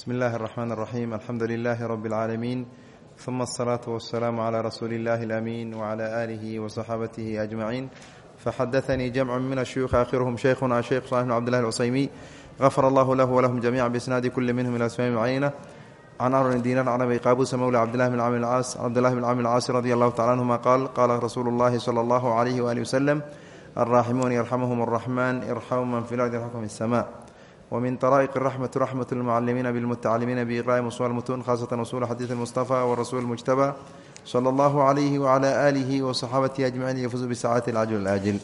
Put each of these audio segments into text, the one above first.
bsmi اllahi الرحmn الرaxيm alxamdu لilaahi rb اlcaalamiin ثuma الصlaaةu والsalaam عlى rasuuli اllahi اlأmiin wعlى آlihi وصaxaabatihi أجmaciin faxadaثanii jamcu min الshuyuuخi akhiruhum shaykhuna sheykh صالح bn cbdالlah الcusaymi غafar allahu lahu wlahum jamica bisnaadi kuli minhum ilى asmaai macayna can amr dinar can abi qaabuusa mowla cabdillahi bn camr caas cabdillahi bn camr caasi radi allahu tacala anhuma qaal qaala rasuulu اllahi slى اllahu عalayh wali waslem alraaximuun yarxamuhum الraxman irxamu man fi lardi yarxamkum الsma wmin طrائq الرحmة رحmة المcalimiina bاlmتacalimiina بإqrاءi usul mtun khasة usul xadiiث المصطفى wrasuل المجتبى slى اllah عlyh وعlى آlih وصxaabatihi أجمعين yfuz bsacاaت الcجل الآجل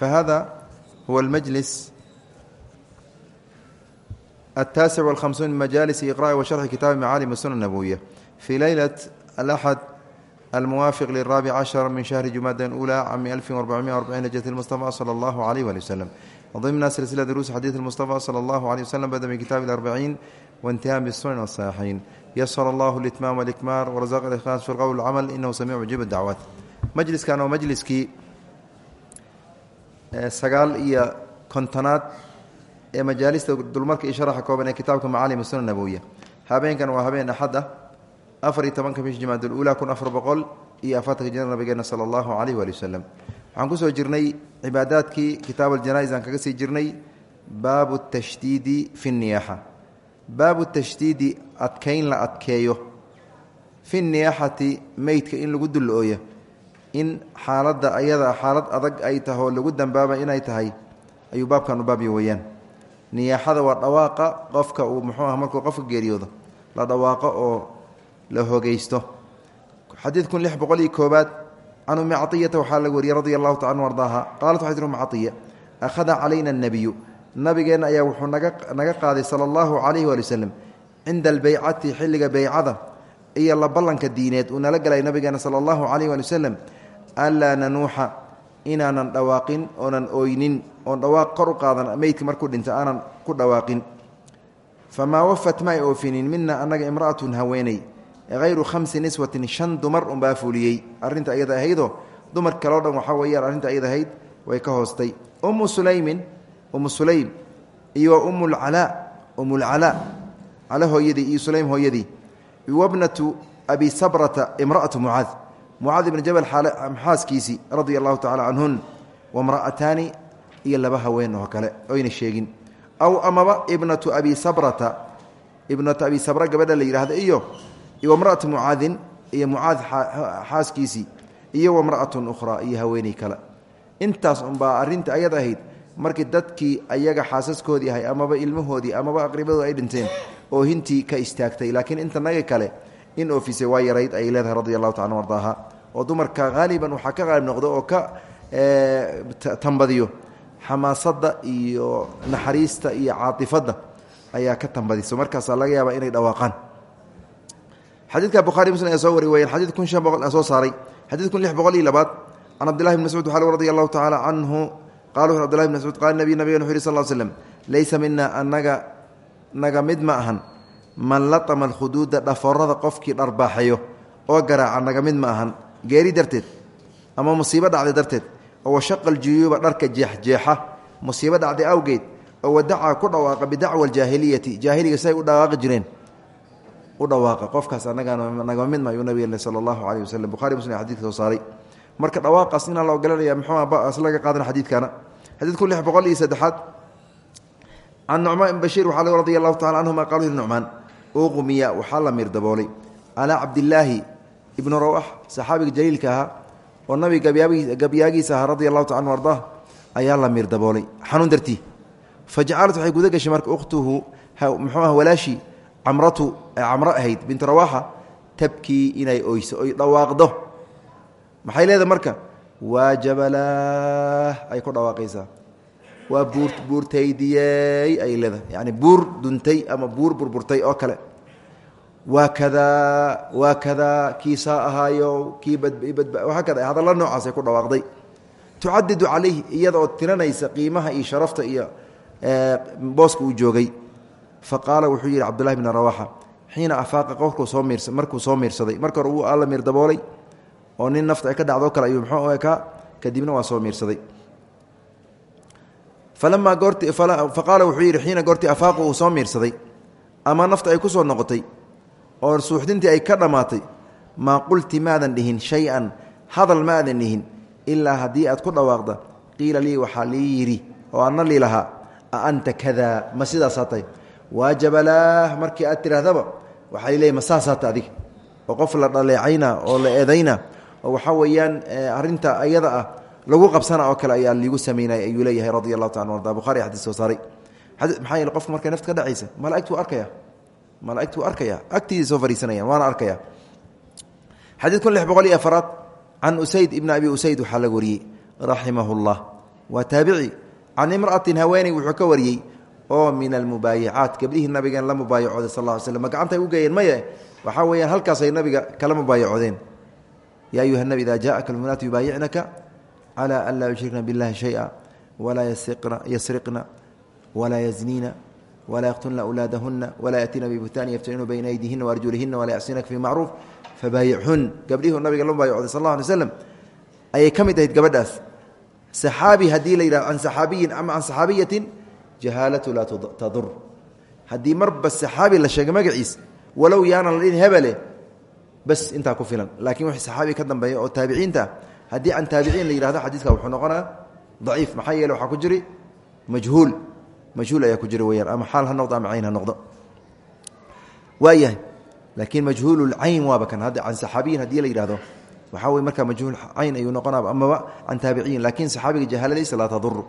fahada huwa اlmجlis التاسع والخمسون من مجالس إقراء وشرح كتاب معالم السنة النبوية في ليلة الأحد الموافق للرابع عشر من شهر جماد الأولى عام 1440 هجرة المصطفى صلى الله عليه وآله وسلم ضمن سلسلة دروس حديث المصطفى صلى الله عليه وسلم بدأ من كتاب الأربعين وانتهاء بالسنن والصحيحين يسر الله الإتمام والإكمال ورزق الإخلاص في القول والعمل إنه سميع مجيب الدعوات مجلس كان مجلسكي sagaal iyo kontonaad ee majaalista dulmarka iyo sharaxa kooban ee kitaabka macaalim sunna nabowiya habeenkan waa habeen axad ah afar iyo tobanka bish jimaadul uulaa kun afar boqol iyo afartanka jana nabigeena sala allahu caleyh waali wasalam waxaan ku soo jirnay cibaadaadkii kitaab aljanais aan kaga sii jirnay baabu tashdiidi fi niyaaxa. Baabu tashdiidi adkayn la adkeeyo. Fi niyaaxati meydka in lagu dul-ooyo in xaaladda ayada xaalad adag ay tahoo lagu dambaaba inay tahay ayuu baabkan u baabya weeyaan. Niyaaxada waa dhawaaqa qofka uu muxuu ah markuu qofka geeriyoodo la dhawaaqo oo la hogeysto xadiid kun lix boqol iyo koobaad can ummi caiyata waxaa laga wariyey radi allahu taala anu ardaaha qaalat waxay tir ummi caiya akhada calayna annebiyu nabigeenna ayaa wuxuu naga naga qaaday sala allahu calayhi waali wasalam cinda albeycati xilliga beycada iyo la ballanka diineed uu nala galay nabigeena sala allahu calayh waali wasalam anlaa nanuuxa inaanan dhawaaqin oonan oynin oon dhawaaq kor u qaadan meydka markuu dhinta aanan ku dhawaaqin. Famaa wafat ma ay oofinin mina annaga imra'atun haweeney hayru khamsi niswatin shan dumar unbaa fuliyey arrinta ayada ahaydoo dumar kaleo dhan waxaa weeyaan arrinta ayada ahayd way ka hoostay ummu sulaymin ummu sulaym iyo wa ummulcalaa ummulcalaa cala hooyadii iyo sulaym hooyadii wabnatu abi sabrata imra'atu mucaad mucaad ibni jabal xaaskiisii radia allahu tacala canhun wamra'ataani iyo laba haween oo kale oyna sheegin aw amaba ibnatu abi sabrata ibnatu abi sabra gabadha la yidhaahda iyo wamra'atu mucaadin iyo mucaad xaaskiisii iyo wamra'atun ukhraa iyo haweeney kale. Intaas unbaa arrinta ayad ahayd markii dadkii ayaga xaasaskoodii ahay amaba ilmahoodii amaba aqribadooda ay dhinteen oo hintii ka istaagtay. Laakiin inta naga kale in oofisay waa yarayd ay leedahay radi allahu taala ardaaha oo dumarka haaliban waxaa ka qaalib noqdo oo ka tambadiyo. Xamaasadda iyo naxariista iyo caatifadda ayaa ka tambadiso. Markaasaa laga yaabaa inay dhawaaqaan xadiidka bukhari muslim ee soo wari weyeen xadid kun shan boqol soo saaray. Xadid kun lix boqol iyo labaad. Can cabdillahi bn mascuud waxaa radi allahu tacaala canhu qala wuxu abdillahi bn mascuud qala nabiy nabigan wuxu yhi sal l slem laysa mina anaga naga mid ma ahan. Man latama alkhuduuda dhaforada qofkii dharbaaxayo oo garaaca naga mid ma ahan geeri darteed ama musiibo dhacday darteed oo washaqa aljuyuuba dharka jeexjeexa musiibo dhacday awgeed oo wadacaa ku dhawaaqa bidacwa aljaahiliyati. Jaahiliga siay u dhawaaqi jireen u dhawaaqa qofkaas anaganaga mid maayuu nabig sala allahu caleyh waslem buhari muslim xadidka soo saaray. Marka dhawaaqaas inaa la ogolanaya muxuu laga qaadana xadiidkana xadiid kun lix boqol iyo saddexaad. Can ibn bashiir waxaa radi allahu tacala canhuma qal nucmaan uqmiya waxaa la miir daboolay. Calaa cabdilaahi ibnu rawax saxaabiga jaliilka ahaa oo nabiga gabyaagiisa ahaa radi allahu anu ardaa ayaa la miir daboolay. Xanuun dartii. Fa waxay guda gashay marka ukhtuhu ah walaashii camratu camro ahayd bintu rawaxa tabkii inay oyso oy dhawaaqdo. Maxay leedahay marka? Waa jabalaah ay ku dhawaaqaysaa. Waa buur buurtaydiyey ay leedahay. Yani buur duntay ama buur burburtay oo kale. Waa kadaa waa kadaa kiisaa ahaayo kii badwaaa kada hadalla noocaasay ku dhawaaqday. Tucadidu iyada oo tiranaysa qiimaha iyo sharafta iyo booska uu joogay fa qaala wuxuu yidhi cabdullahi bn rawaxa xiina afaaqa qofkuu soo miirsaday marka hore uu alla miir daboolay oo nin nafta ay ka dhacdo kale ayuu muxuu ekaa kadibna waa soo miirsaday. Falamaa goorti faqaala wuxuu yidhi xiina goortii afaaqu uu soo miirsaday ama nafta ay ku soo noqotay oo suuxdintii ay ka dhammaatay maa qulti maadan dhihin shay-an hadal maadan dhihin ilaa haddii aad ku dhawaaqda qiila lii waxaa lii yidhi oo anna lii lahaa a anta kadaa ma sidaasaa tahay waajabalaah markii aad tidhaahdaba waxaa leey ma saasaa ta adig oo qof la dhaleecayna oo la eedayna oo waxaa weeyaan arinta ayada ah lagu qabsana oo kale ayaa liigu samaynay ayuu leeyahay radi allahu taala arda buhari xadis soo saaray. Maxaa yeele qofka markay nafta ka dhacaysa mala'igtuu arkaya mala'igtuu arkaya agtiisa soo fariisanayaan waana arkaya xadiid kun lix boqol iyo afaraad can usayd ibni abi usayd waxaa laga wariyey raximahu llah waa taabici. Can imra'atin haweeney wuxuu ka wariyey oo min almubaayicaat gabdhihii nabigan la mubaayacooday sal ll slm ma gacantay u geeyeen maye waxaa weeyaan halkaasay nabiga kala mubaayacodeen yaa ayuha nabi ida jaءaka almuminaatu yubaayicnaka calى an laa yushrikna biاllahi shayئa walaa yasriqna walaa yazniina walaa yaqtulna awlaadahuna walaa yaأtiina bibuhtaani yaftanuuna bayna aydihina waarjulihina walaa yacsinaka fii macruuf fabaayicun gabdhihii nabiga la mubaayacooday sal اlه alay slam ayay ka mid ahayd gabadhaas saxaabi haddii la yidhahdo can saxaabiyin ama can saxaabiyatin jahaalatu laa tadur. Haddii marba saxaabi la sheegay magaciis walow yaanan la dhihin hebele bas intaa ku filan. Laakiin wix saxaabi ka dambeeya oo taabiciinta ah haddii can taabiciin la yihahdo xadiiska wuxuu noqonaa daciif. Maxaa yeele waxaa ku jiri majhuul. Majhuul ayaa ku jira weyaan ama xaal ha noqdo ama cayn ha noqdo. Waayahay laakiin majhuululcayn waaba kan. Hadda can saxaabiyin haddii la yidhahdo waxaa wey markaa majhuul cayn ayuu noqonaa amaba can taabiciyin laakiin saxaabiga jahaaladiisa laa tadur.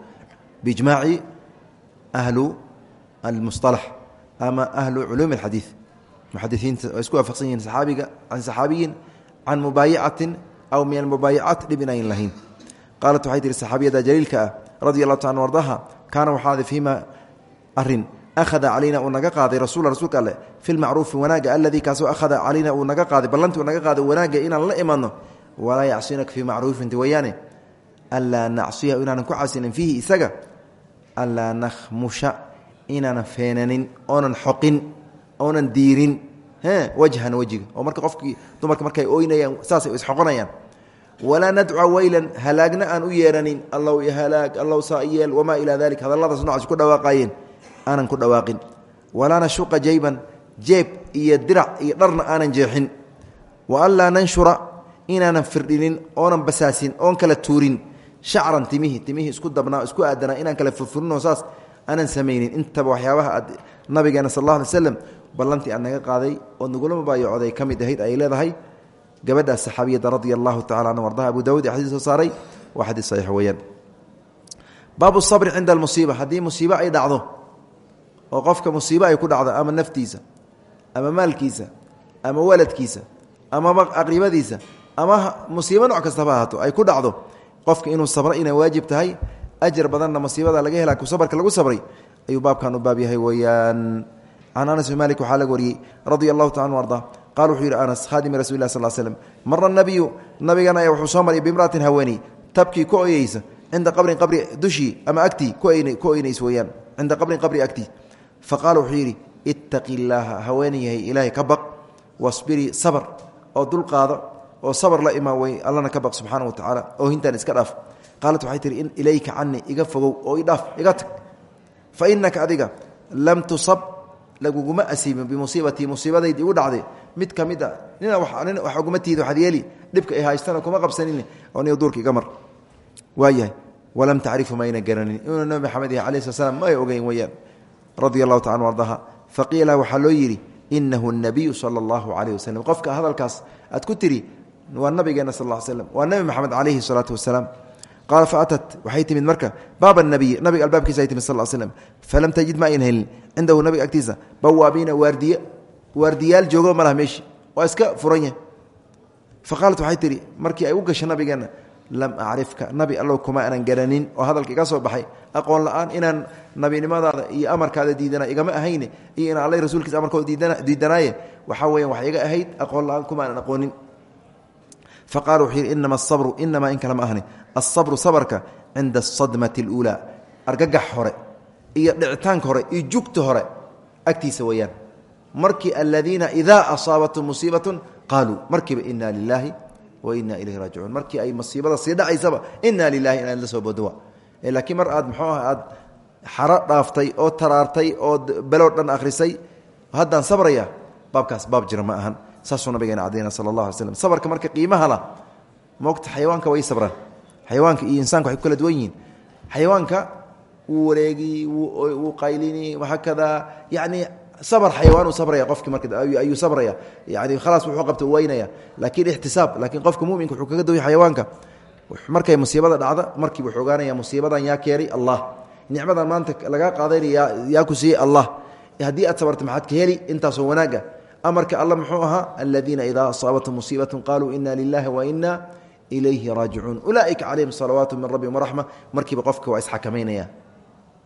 Biijmaaci ahlu almusalax ama ahlu culuumi alxadiid muxadisiinta oo isku waafaqsan yihiin saxaabiga can saxaabiyin can mubaayicatin aw min almubaayicaat dhib inayn lahayn qaalat waxay tihi saxaabiyada jaliilka ah radi allahu ta an ardaha kaana waxaada fiima arrin ahada calayna uu naga qaaday rasuula rasuulka alleh fi lmacruufi wanaagga aladii kaasoo ahada calayna uu naga qaaday ballantii uu naga qaaday wanaagga inaan la imanno walaa yacsinaka fii macruufinti wayaane anlaa nacsiyahu inaanan ku casinin fiihi isaga anlaa nakhmusha inaanan feenanin oonan xoqin oonan diirin wajhan wejiga oo marka qofkii dumarka markay oynayaan saasay isxoqonayaan walaa nadca weylan halaagna aan u yeeranin allow halaag allow saa yeel wamaa ilaa dalik hadalladaas nocaas ku dhawaaqaayeen aanan ku dhawaaqin walaa nashuqa jayban jeeb iyo dirac iyo dharna aanan jeexin wa anlaa nanshura inaanan firdhinin oonan basaasin oon kala tuurin shacran timihii timihii isku dabnaa isku aadanaa inaan kala furfurinoo saas aanan samaynin intaba waxyaabaha aad nabigeena sal alla alay slam ballantii aan naga qaaday oo nagula ka mid ahayd ay leedahay gabadhaas saxaabiyadda radia allahu tacala an ardaha abu dawud ee xadiis soo saaray waa xadiis saxiix weeyaan baabu sabri cinda almusiiba haddii musiibo ay dhacdo oo qofka musiibo ay ku dhacdo ama naftiisa ama maalkiisa ama waladkiisa amaba aqribadiisa ama musiibo nooc kastaba ahaato ay ku dhacdo qofka inuu sabro inay waajib tahay ajar badanna musiibada laga hela sabarka lagu sabray ayuu baabkan u baab yahay weeyaan. Can anas bin malik waxaa laga wariyey radia taala anu arda qala wuxuu anas khaadimi rasuli lah sal slm mara nabiyu nabigan ayaa wuxuu soo maray bimraatin haweeney tabkii ku oyeysa cinda qabrin qabri dushii ama agtii ku oynays weeyaan cinda qabrin qabri agtii. Faqaala wuxuu yidhi ittaqi illaaha haweenyahay ilaahay ka baq wasbirii sabr oo dulqaado oo sabr la imaa wey allana ka baq wa tacaala oo hintaan iska dhaaf. Qaalat waxay tihi in ilayka canii iga fogow oo idhaaf iga tag. Fa inaka adiga lam tusab laguguma asiibin bimusiibatii musiibadaydi igu dhacday. Mid ka mid a nina nin wax uguma tiid waxaad yeeli ay haystana kuma qabsanin oo niga duurka iga mar. Waayahay walam tacrifu mayna garanin. Inuu nabi maxamed yahay slam ma ay ogeyn weyaan taala anu ardaha. Faqiila waxaa loo yidhi inahu nabiyu sala allahu calayh hadalkaas aad ku tiri waa nabigeena sal ll slam waa nebi maxamed calayhi salaatu wasalaam qaala faatat waxay timid marka baab nabiy nabiga albaabkiisa ay timid sal slm falam tajid ma ayn helin. Cindahu nabiga agtiisa bawaabiina waardiye waardiyaal joogo ma laha meeshi. Waa iska furan yahay fa qaalat waxay tihi markii ay u gasho nabigeenna lam acrifka nabi allow kuma aanan garanin. Oo hadalka iga soo baxay. Aqoon la'aan inaan nabinimadaada iyo amarkaada diidana igama ahayne iyo inaan alla rasuulkiisa amarkooda diidanaaye. Waxaa weyan wax iga ahayd aqoon la'aan faqala wuxuu yidhi inama asabru inamaa in kale ma ahni asabru sabarka cinda asadmati اluulaa argagax hore iyo dhicitaanka hore iyo jugta hore agtiisa weeyaan markii aladiina idaa asaabatum musiibat qaaluu markiiba ina lilaahi wa ina ilayhi raajicuun markii ay musiibada sii dhacaysaba ina lilahi inaad la soo bodowa laakiin mar aad muxuu ah aad xaro dhaaftay oo taraartay oo beloo dhan akhrisay haddaan sabraya baabkaas saasuu nabigeena cadayna sala allah slam sabarka marka qiimaha la moogta xayawaanka way sabraan xayawaanka iyo insaanka waxay kala duwan yihiin. Xayawaanka wuu wareegi wuu qaylini hakada yani sabr xayawaan uu sabraya qofki marka ayuu sabraya. Yani khalaas wuxuu qabta u weynaya laakiin ixtisaab laakiin qofka muminka wuxuu kaga duway xayawaanka. Markay musiibada dhacda markiiba wuxuu ogaanaya musiibadan yaa keenay allah. Nicmadan maanta lagaa qaadayna yaa ku siiyey allah. Haddii aad sabarta maxaad ka heli? Intaasoo wanaaga amarka alla muxuu ahaa aladiina idaa asaabathum musiibatun qaluu ina lilahi wa ina ilayhi raajicuun. Ulaaئika calayhim salawaatu min rabbihim waraxma markiiba qofka waa isxakamaynaya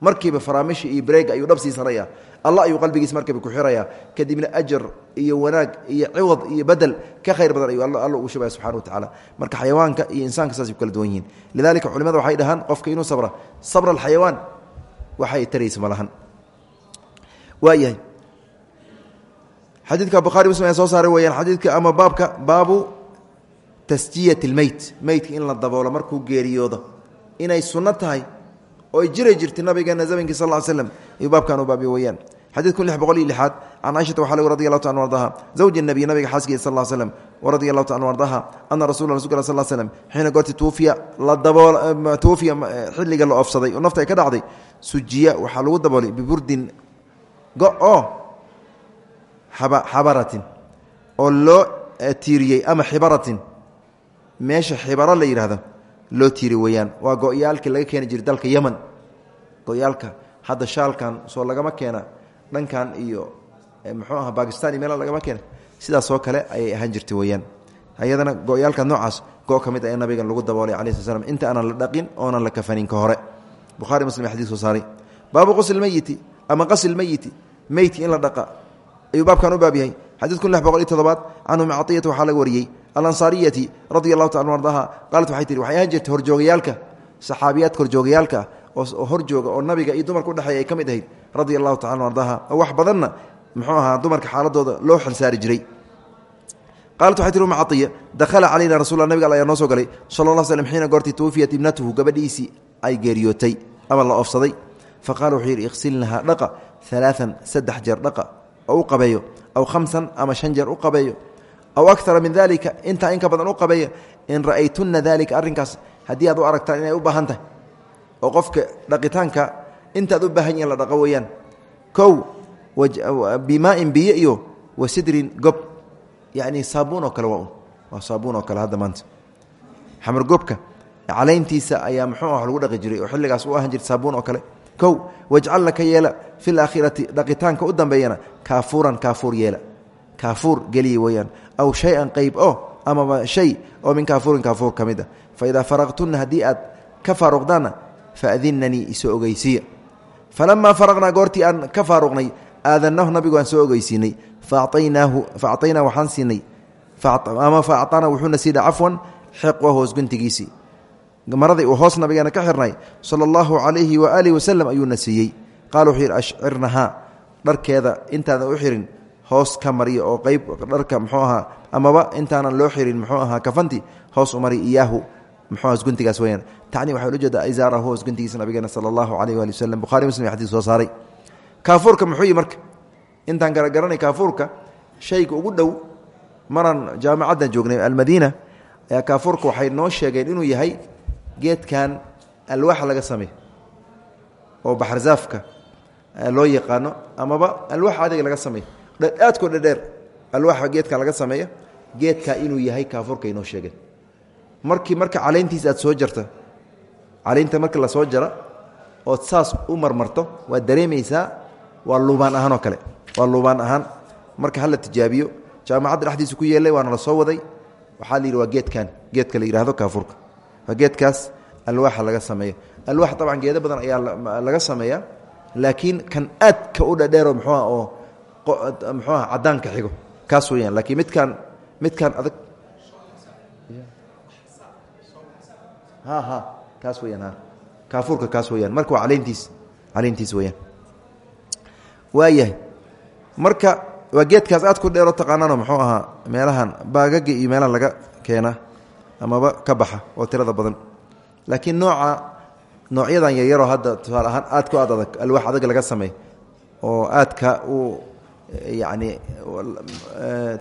markiiba faraamishi iyo breega ayuu dhabsiisanaya allah ayuu qalbigiis markiiba ku xiraya kadibna ajar iyo wanaag iyo ciwad iyo bedel ka khayr badan ayuu alla ugu shubaya subxana wa tacaala marka xayawaanka iyo insaanka saasay ku kala duwan yihiin. Lidalika culimada waxay dhahaan qofka inuu sabra. Sabra alxayawaan waxay taraysa ma lahan waayahay xadiidka bukhaari muslim ee soo saaray weyaan xadiidka ama baabka baabu tasjiyat lmeyt meydka in la daboolo markuu geeriyoodo. Inay sunno tahay oo ay jiray jirtay nabigeena zamankii sal ly slam ayuu baabkan u baabiyo weyaan xadiid kun lix boqol iyo lixaad can caaishata waxaa lg radi allahu ta an ardaha zawji nabiy nabiga xaaskiisa sal slm waradia allahu ta an ardaha ana rasula rasulka sal slm xiina goorti tuufiya la dabool tuufiya xilliga la oofsaday oo nafta ay ka dhacday sujiya waxaa lagu xabaratin oo loo tiiriyey ama xibaratin. Meesha xibaro la yidhaahdo loo tiiri weyaan waa go-yaalkii laga keeni jiray dalka yeman go-yaalka hadda shaalkan soo lagama keena dhankan iyo muxuu aha bakistan iyo meela lagama keena. Sidaasoo kale ayay ahaan jirtay weyaan ayadana go-yaalka noocaas go ka mid ayaa nabigan lagu daboolay cala sl slam inta aanan la dhaqin oonan la kafanin ka hore. Buhari muslim xadis soo saaray. Baabu qusl meyiti ama qasl meyiti meydki in la dhaqa ayuu baabkan u baab yahay. Xadiid kun lix boqol iyo todobaad canhu maciyata waxaa laga wariyey. Taala ardaha qaalat waxay tihi waxay ahaan jirtay horjoogayaalka saxaabiyaadka horjoogayaalka oo horjooga oo nabiga iyo dumarka udhexeeya ay ka ahayd radia allahu tacala wax badanna muxuu ahaa dumarka xaaladooda loo xilsaari jiray. Qaalat waxay tihi uma dakhala calayna rasul nabiga al ayaa noo soo galay. Sala la slm xiina goortii ibnatuhu gabadhiisii ay geeriyootay ama la oofsaday fa qaala wuxuu dhaqa alaaan saddex jeer oo u qabeeyo aw hamsan ama shan jeer u qabeeyo aw akara min dalika intaa in ka badan u qabeeya in ra'aytunna dalika arrinkaas haddii aad u aragtaan inay u baahan tahay oo qofka dhaqitaanka intaad u baahan yihiin la dhaqo weeyaan kow bimaain biyo iyo wa sidrin gob yacni saabuun oo kale waa un waa saabuun oo kale hadda maanta. Xamargobka calayntiisa ayaa muxuu ah lagu dhaqi jiray oo xilligaas u ahan jirta saabuun oo kale o wajcalna ka yeela fi laakhirati dhaqitaanka u dambeeyana kaafuuran kaafuur yeela. Kaafuur geliye weyaan aw shayan qayb oh, o amaba shay oo min kaafuurin kaafuur ka mid ah. a faidaa faraqtunna haddii aad ka faaruqdaanna faadinanii isoo ogeysiiya falamaa faraqnaa goortii aan ka faaruqnay aadanahu nabigu aan soo ogeysiinay faaaynaahu faactaynaa waxaan siinay. Ama fa wuxuuna siina cafwan xiqwa hoosguntigiisii maradii uu hoos nabigeena ka xirnay sala allahu calayhi waaalihi wasalam ayuuna siiyey qaala wuxuu yidhi dharkeeda intaadan u xirin hoos ka mariya oo qeyb dharka muxuu ahaa amaba intaanan loo xirin muxuu ahaa kafanti hoos u mari iyaahu. Muxuu hoos guntigaas weyaan tacni waxaa ula jeedaa izaarahu hoos guntigiisa nabigeena sala allahu calayh waali wasalam bukhari muslim xadiis soo saaray. Kaafuurka muxuu yi marka intaan garagaranay kaafuurka shayga ugu dhow maran jaamacaddan joognay almadiina ayaa kaafuurka waxay noo sheegeen inuu yahay geedkan alwaaxa laga sameey oo baxarzaafka loo yaqaano amaba alwaax adiga laga sameey aadkoo dhedheer alwaaxa geedkan laga sameeya geedkaa inuu yahay kaafuurka inoo sheegeen markii marka calayntiisa aad soo jarta calaynta marka la soo jara ood saas u marmarto waad dareemaysaa waa luubaan ahaan kale waa luubaan ahaan. Marka hala tijaabiyo jaamacadda dhexdiisa ku yeelay waana la soo waday. Waxaa la yidhi geedkan geedka la yidhahdo kaafuurka waa geedkaas alwaaxa laga sameeya alwaax dabcan geedo badan ayaa laga sameeya laakiin kan aadka u dhadheero muxuuah oo muxuuah caddaanka xigo. Kaas weyaan laakiin midkaan midkaan adag ha ha kaas weyaan ha. Kaafuurka kaas weyaan marka waa caleyntiis caleyntiis weyaan waayahay marka waa geedkaas aad ku dheero taqaanaano muxuu ahaa meelahan baagaga iyo laga keena amaba ka baxa oo tirada badan. Laakiin nooca noocyadan yaryaroo hadda tusaale ahaan aad ku aad adag alwaax adag laga sameey oo aadka u yani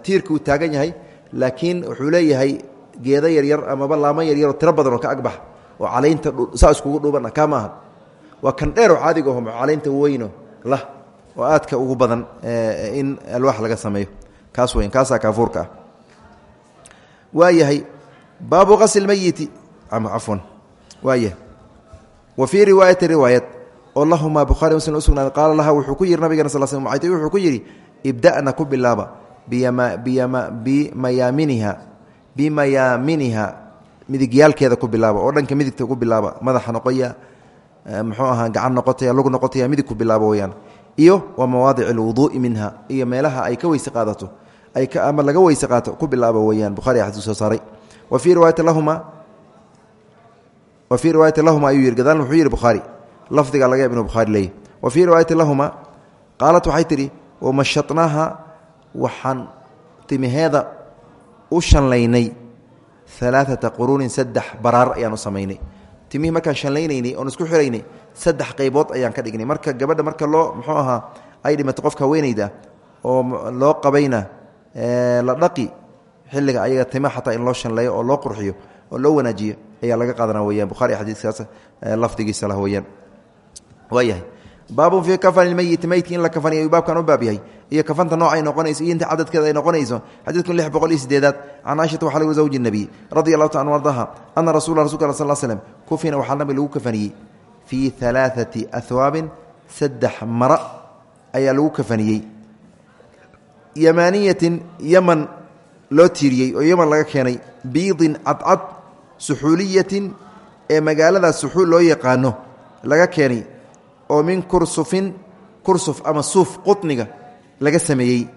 tiirka uu taagan yahay laakiin wuxuu leeyahay geedo yaryar amaba laamo yaryaroo tiro badan oo ka agbax oo calaynta saa iskugu dhuubana kaa maaha waa kan dheeroo caadiga aho calaynta weyno lah oo aadka ugu badan in alwaax laga sameeyo. Kaas weyn kaasaa kaafuurka ah. Waayahay baabu qasl meyiti cafwan waayahay wa fii riwaayati riwaayad oo lahumaa bukhaari muslim u sugnaaday qaala laha wuxuu ku yihi nabigana sal sl mucaytay wuxuu ku yidhi ibda'na ku bilaaba bimayaaminiha bimayaaminiha midigyaalkeeda ku bilaaba oo dhanka midigta ku bilaaba madaxa noqoya muxuu ahaa gacan noqotaya lug noqotaya midig iyo wa mawaadic alwuduu'i minha iyo meelaha ay ka weyse qaadato ay ama laga weyse qaato ku bilaaba weyaan bukhari xadiis soo saaray wa fii riwaayati lahuma wa fii riwaayati lahuma ayuu yihi gadaalna wuxuu yihi bukhaari lafdiga laga yaab inuu bukhaari leeyahy wa fii riwaayati lahuma qaalat waxay tidhi wamashatnaaha waxaan timiheeda u shanlaynay alaaata quruunin saddex baraar ayaan u samaynay. Timihii markaan shanlaynaynay oon isku xiraynay saddex qaybood ayaan ka dhignay. Marka gabadha marka loo muxuu ahaa ay dhimato qofka haweenayda oo loo qabayna la xilliga ayaga tima xataa in loo shanleeyo oo loo qurxiyo oo loo wanaajiyo ayaa laga qaadana weyaan bukhari xadiiskaas lafdigiisa lah weyaan waayahay baabun fii kafani meyiti meydki in la kafaniyo ayuu baabkan u baab yahay. Iyo kafanta nooc ay noqonayso iyo inta cadadkeeda ay noqonayso. Xadiidkun lix boqol iyo sideedaad can caaishata waxaa lagu zawji nebiy radi allahu ta an ardaha ana rasula rasulka al sal slm kufina waxaa nabi lagu kafaniyey. Fii alaaati ahwaabin saddex mara ayaa lagu kafaniyey. Yamaaniyatin yaman loo tiiriyey oo yaman laga keenay biidin cadcad suxuuliyatin ee magaaladaas suxuul loo yaqaano laga keenay oo min kursufin kursuf ama suuf qutniga laga sameeyey.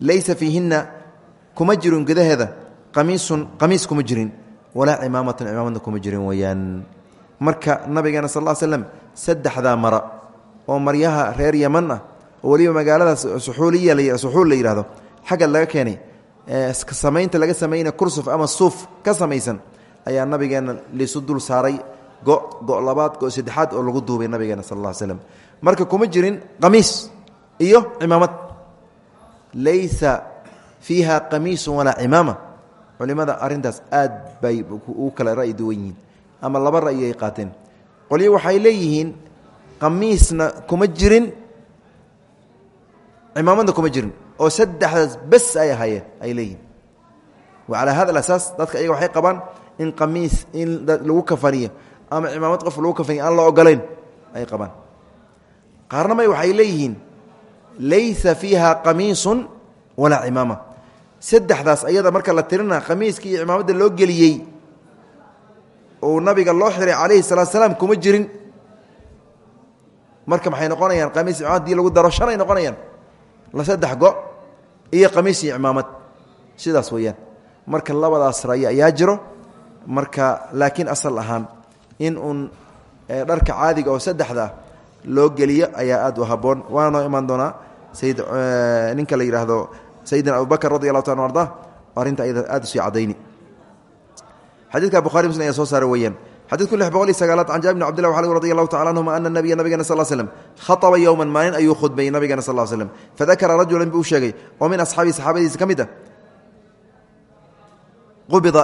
Laysa fiihinna kuma jirin gudaheeda qamiisun qamiis kuma jirin walaa cimaamatun cimaamadna kuma jirin weeyaan. Marka nabigeena sal slam saddexdaa mara oo maryaha reer yaman ah oo weliba magaaladaas suxuuliya suxuul la yidhahdo xagga laga keenay samaynta laga samaynay kursuf ama suuf ka samaysan ayaa nabigeena liisu dul saaray go go labaad go saddexaad oo lagu duubay nabigeena sal alla slam marka kuma jirin qamiis iyo cimaamad. Laysa fiiha qamiisun walaa cimaama. Culimada arintaas aad bay ugu kala ra'yi duwan yihiin ama laba ra'yi ay qaateen. Qolyo waxay leeyihiin qamiisna kuma jirin cimaamadna kuma jirin oo saddexdaas bes ay ahaayeen ay leeyihiin. Wa calaa hada alasaas dadka iyaga waxay qabaan in qamiis in lagu kafaniyo ama cimaamad qof lagu kafaniyo aan la ogolayn ay qabaan. Qaarna may waxay leeyihiin laysa fiiha qamiisun walaa cimaama. Saddexdaas ayada marka la tirina qamiiskii iyo cimaamadda loo geliyey uu nabiga loo xiray calayhi salaatu salaam kuma jirin. Marka maxay noqonayaan qamiis cimaamad dii lagu daro shanay noqonayaan la saddex go iyo qamiis iyo cimaamad. Sidaas weeyaan. Marka labadaas ra'yi ayaa jiro. Marka laakiin asal ahaan in uun dharka caadiga oo saddexda loo geliyo ayaa aad u haboon waana noo imaan doonaa sayid ninka la yidhaahdo sayidina abubakr radi allahu ta an arda arrinta aad u sii cadayni. Xadiidka bukhari muslim ayaa soo saaray weeyaan xadidku lix boqol iyo sagaalaad can jaabir bn cbdillah waxaa radi allahu tacala anhuma ana nabiya nabigana sal slm khaطba yowman maalin ayuu khudbayey nabigana sal slm fadakara rajulan buu sheegay oo min asxaabii saxaabadiisa ka mid ah qubida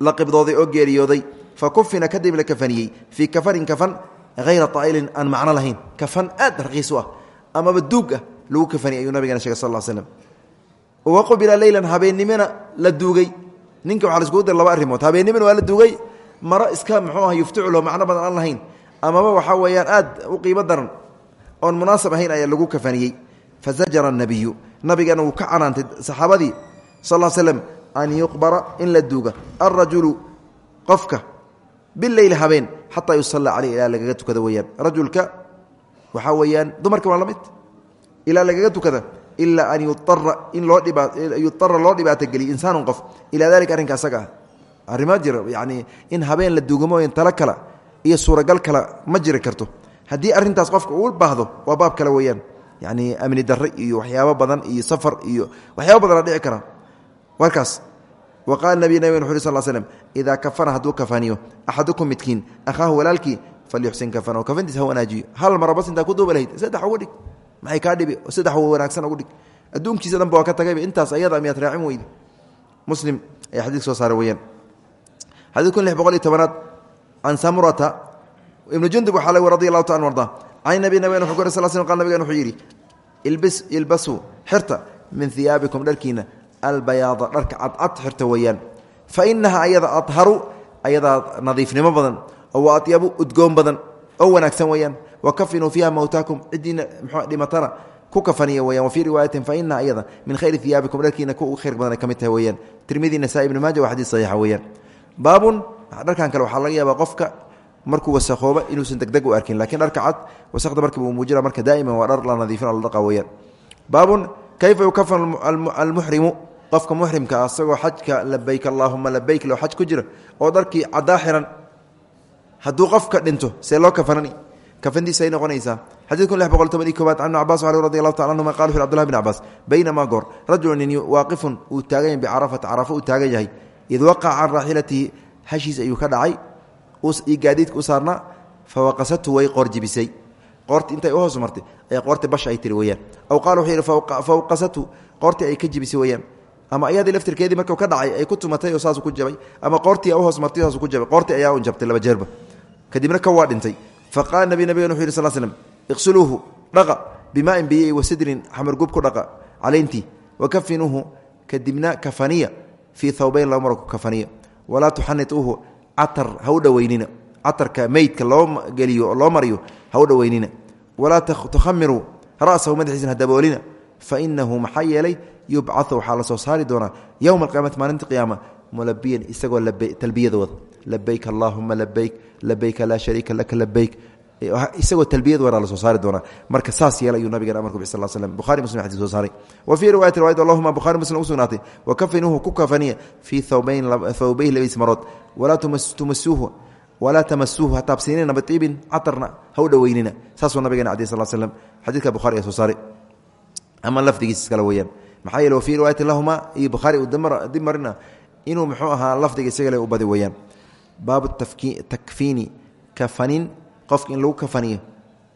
la qibdooday oo geeriyooday fa kufina kadib la kafaniyey fii kafanin kafan hayra طaa'ilin aan macno lahayn. Kafan aad raqiis u ah amaba duug ah lagu kafaniyey ayuu nabigana shegay sal slm waqubila leylan habeennimona la duugay. Ninka waxaa laskugu dira laba arrimood habeennimona waa la duugay maro iska muxuu ah yuftuculo macno badan aan lahayn. Amaba waxaa weeyaan aad u qiimo daran oon munaasab ahayn ayaa lagu kafaniyey. Fazajara الnabiyu nabigana wuu ka canaantay saxaabadii sal slm an yuqbara in la duuga. Alrajulu qofka bileyl habeen xataa yusala caleyh ilaa lagaga tukada weyaan rajulka waxaa weeyaan dumarka waa la mid ilaa tukada ilaa an yuara in loo yutara loo dhibaatogeliyo insaanun qof ilaa dalika arrinka asaga ah arrimaa jira yani in habeen la duugamo talo kale iyo suuragal kale ma jiri karto. Haddii arintaas qofka uu baahdo waa baab kale weyaan yani amni darre iyo waxyaabo badan iyo safar iyo waxyaaba badana dhici kara warkaas wa qaala nabiy nabig uri sal slm idaa kafana hadduu kafaniyo axadukum midkiin akhaahu walaalkii falyuxsin kafanahu kafantiis ha wanaajiyo. Hal mara bas intaa ku duuba lahayd saddex ugu dhig. Maxay kaa dhibi? Saddex wanaagsan ugu dhig. Adduunkiisa dhanba waa ka tagayba intaas ayada miyaad raacin weyde muslim ayaa xadiidka soo saaray weyaan xadiid kun lix boqol iyo tobanaad. Can samurata ibnu jundub waxaa lag radi allahu ta an arda can nabi nabigan wuxuu kor sal sl qal nabigan wuxuu yidhi ilbis ilbasuu xirta min hiyaabikum dharkiina albayaada dharka cadcad xirta weeyaan. Fa inaha ayada adharu ayadaa nadiifnimo badan oo wa atyabu udgoon badan oo wanaagsan weeyaan. Wa kafinuu fiiha mowtaakum ciddiina mxuu dhimatana ku kafaniya weyaan wa fii riwaayatin fa inaha ayada min khayri hiyaabikum dharkiina ku khayr badan ay ka mid tahay weeyaan. Tirmidi nasaa ibnu maaja waa xadiis saxiixa weeyaan baabun. Dharkan kale waxaa laga yaabaa qofka markuu wasakooba inuusan degdeg u arkin lakiin dharka cad wasakda markiiba uu muujina marka daa'iman waa dhar la nadiifin la dhaqa weyaan baabun kayfa yukafan almuxrimu qofka muxrimka ah isagoo xajka labayk allaahuma labayk loo xaj ku jira oo dharkii caddaa xiran hadduu qofka dhinto see loo kafanani kafantiisa ay noqonaysaa. Xadiid kun lix boqol toban iyo koobaad can ibn cabas ali radi allahu taala anhuma qala wuxu abdullahi bn cabbaas baynamaa goor rajulu nin waaqifun uu taagan yahay bicarafata carafo uu taagan yahay id waqaca can raaxilatihi hashiis ayuu ka dhacay gaadiidka u saarnaa fawaqasatu way qoorjibisay qoorti intay u hoos martay ayaa qoorti basha ay tiri weyaan aw qaala wuxuu yidhi fawqasatu qoortii ay ka jibisay weyaan ama iyadii laftirkeedii markuu ka dhacay ay ku tumatay oo saasuu ku jabay ama qoortii u hoos martay saasuu ku jabay qoortii ayaa un jabtay laba jeerba kadibna ka waa dhintay faqaala nabi nabigan wuxu yidhi sal slm iqsuluuhu dhaqa bimaain biyi wasidrin kadibna kafaniya fii thawbayn laba maro ku kafaniya walaa tuxanituuhu catar ha u dhoweynina catarka meydka loo geliyo oo loo mariyo ha u dhoweynina walaa tukhamiruu ra'sahu madaxiisna ha daboolina fa inahu maxaa yeelay yubcau waxaa la soo saari doonaa yowma alqiyaamati maalinta qiyaama mulabiyan isagoo talbiyada wada labayk allaahuma labayk labayka laa shariika laka labayk isagoo talbiyad waraa la soo saari doonaa. Marka saas yeela ayuu nabigan amarku bi sal slm buhari muslim xadis soo saaray. Wa fii riwayati riwayat allahuma bukhari muslim u sugnaatay wa kafinuuhu ku kafaniya fii thawbayhi labadiis marood. Walaa tumasuuhu walaa tamasuuhu ha taabsiinina batiibin catarna ha u dhoweynina saasuu nabigeena cadi sal slm xadiidka bukhari ee soo saaray. Ama lafdigiis kale weyaan maxaa yeele wa fii riwaayati lahuma iyo bukhaari uu dib marina inuu muxuu ahaa lafdiga isagale u badi weeyaan. Baabu takfiini kafanin qofka in lagu kafaniyo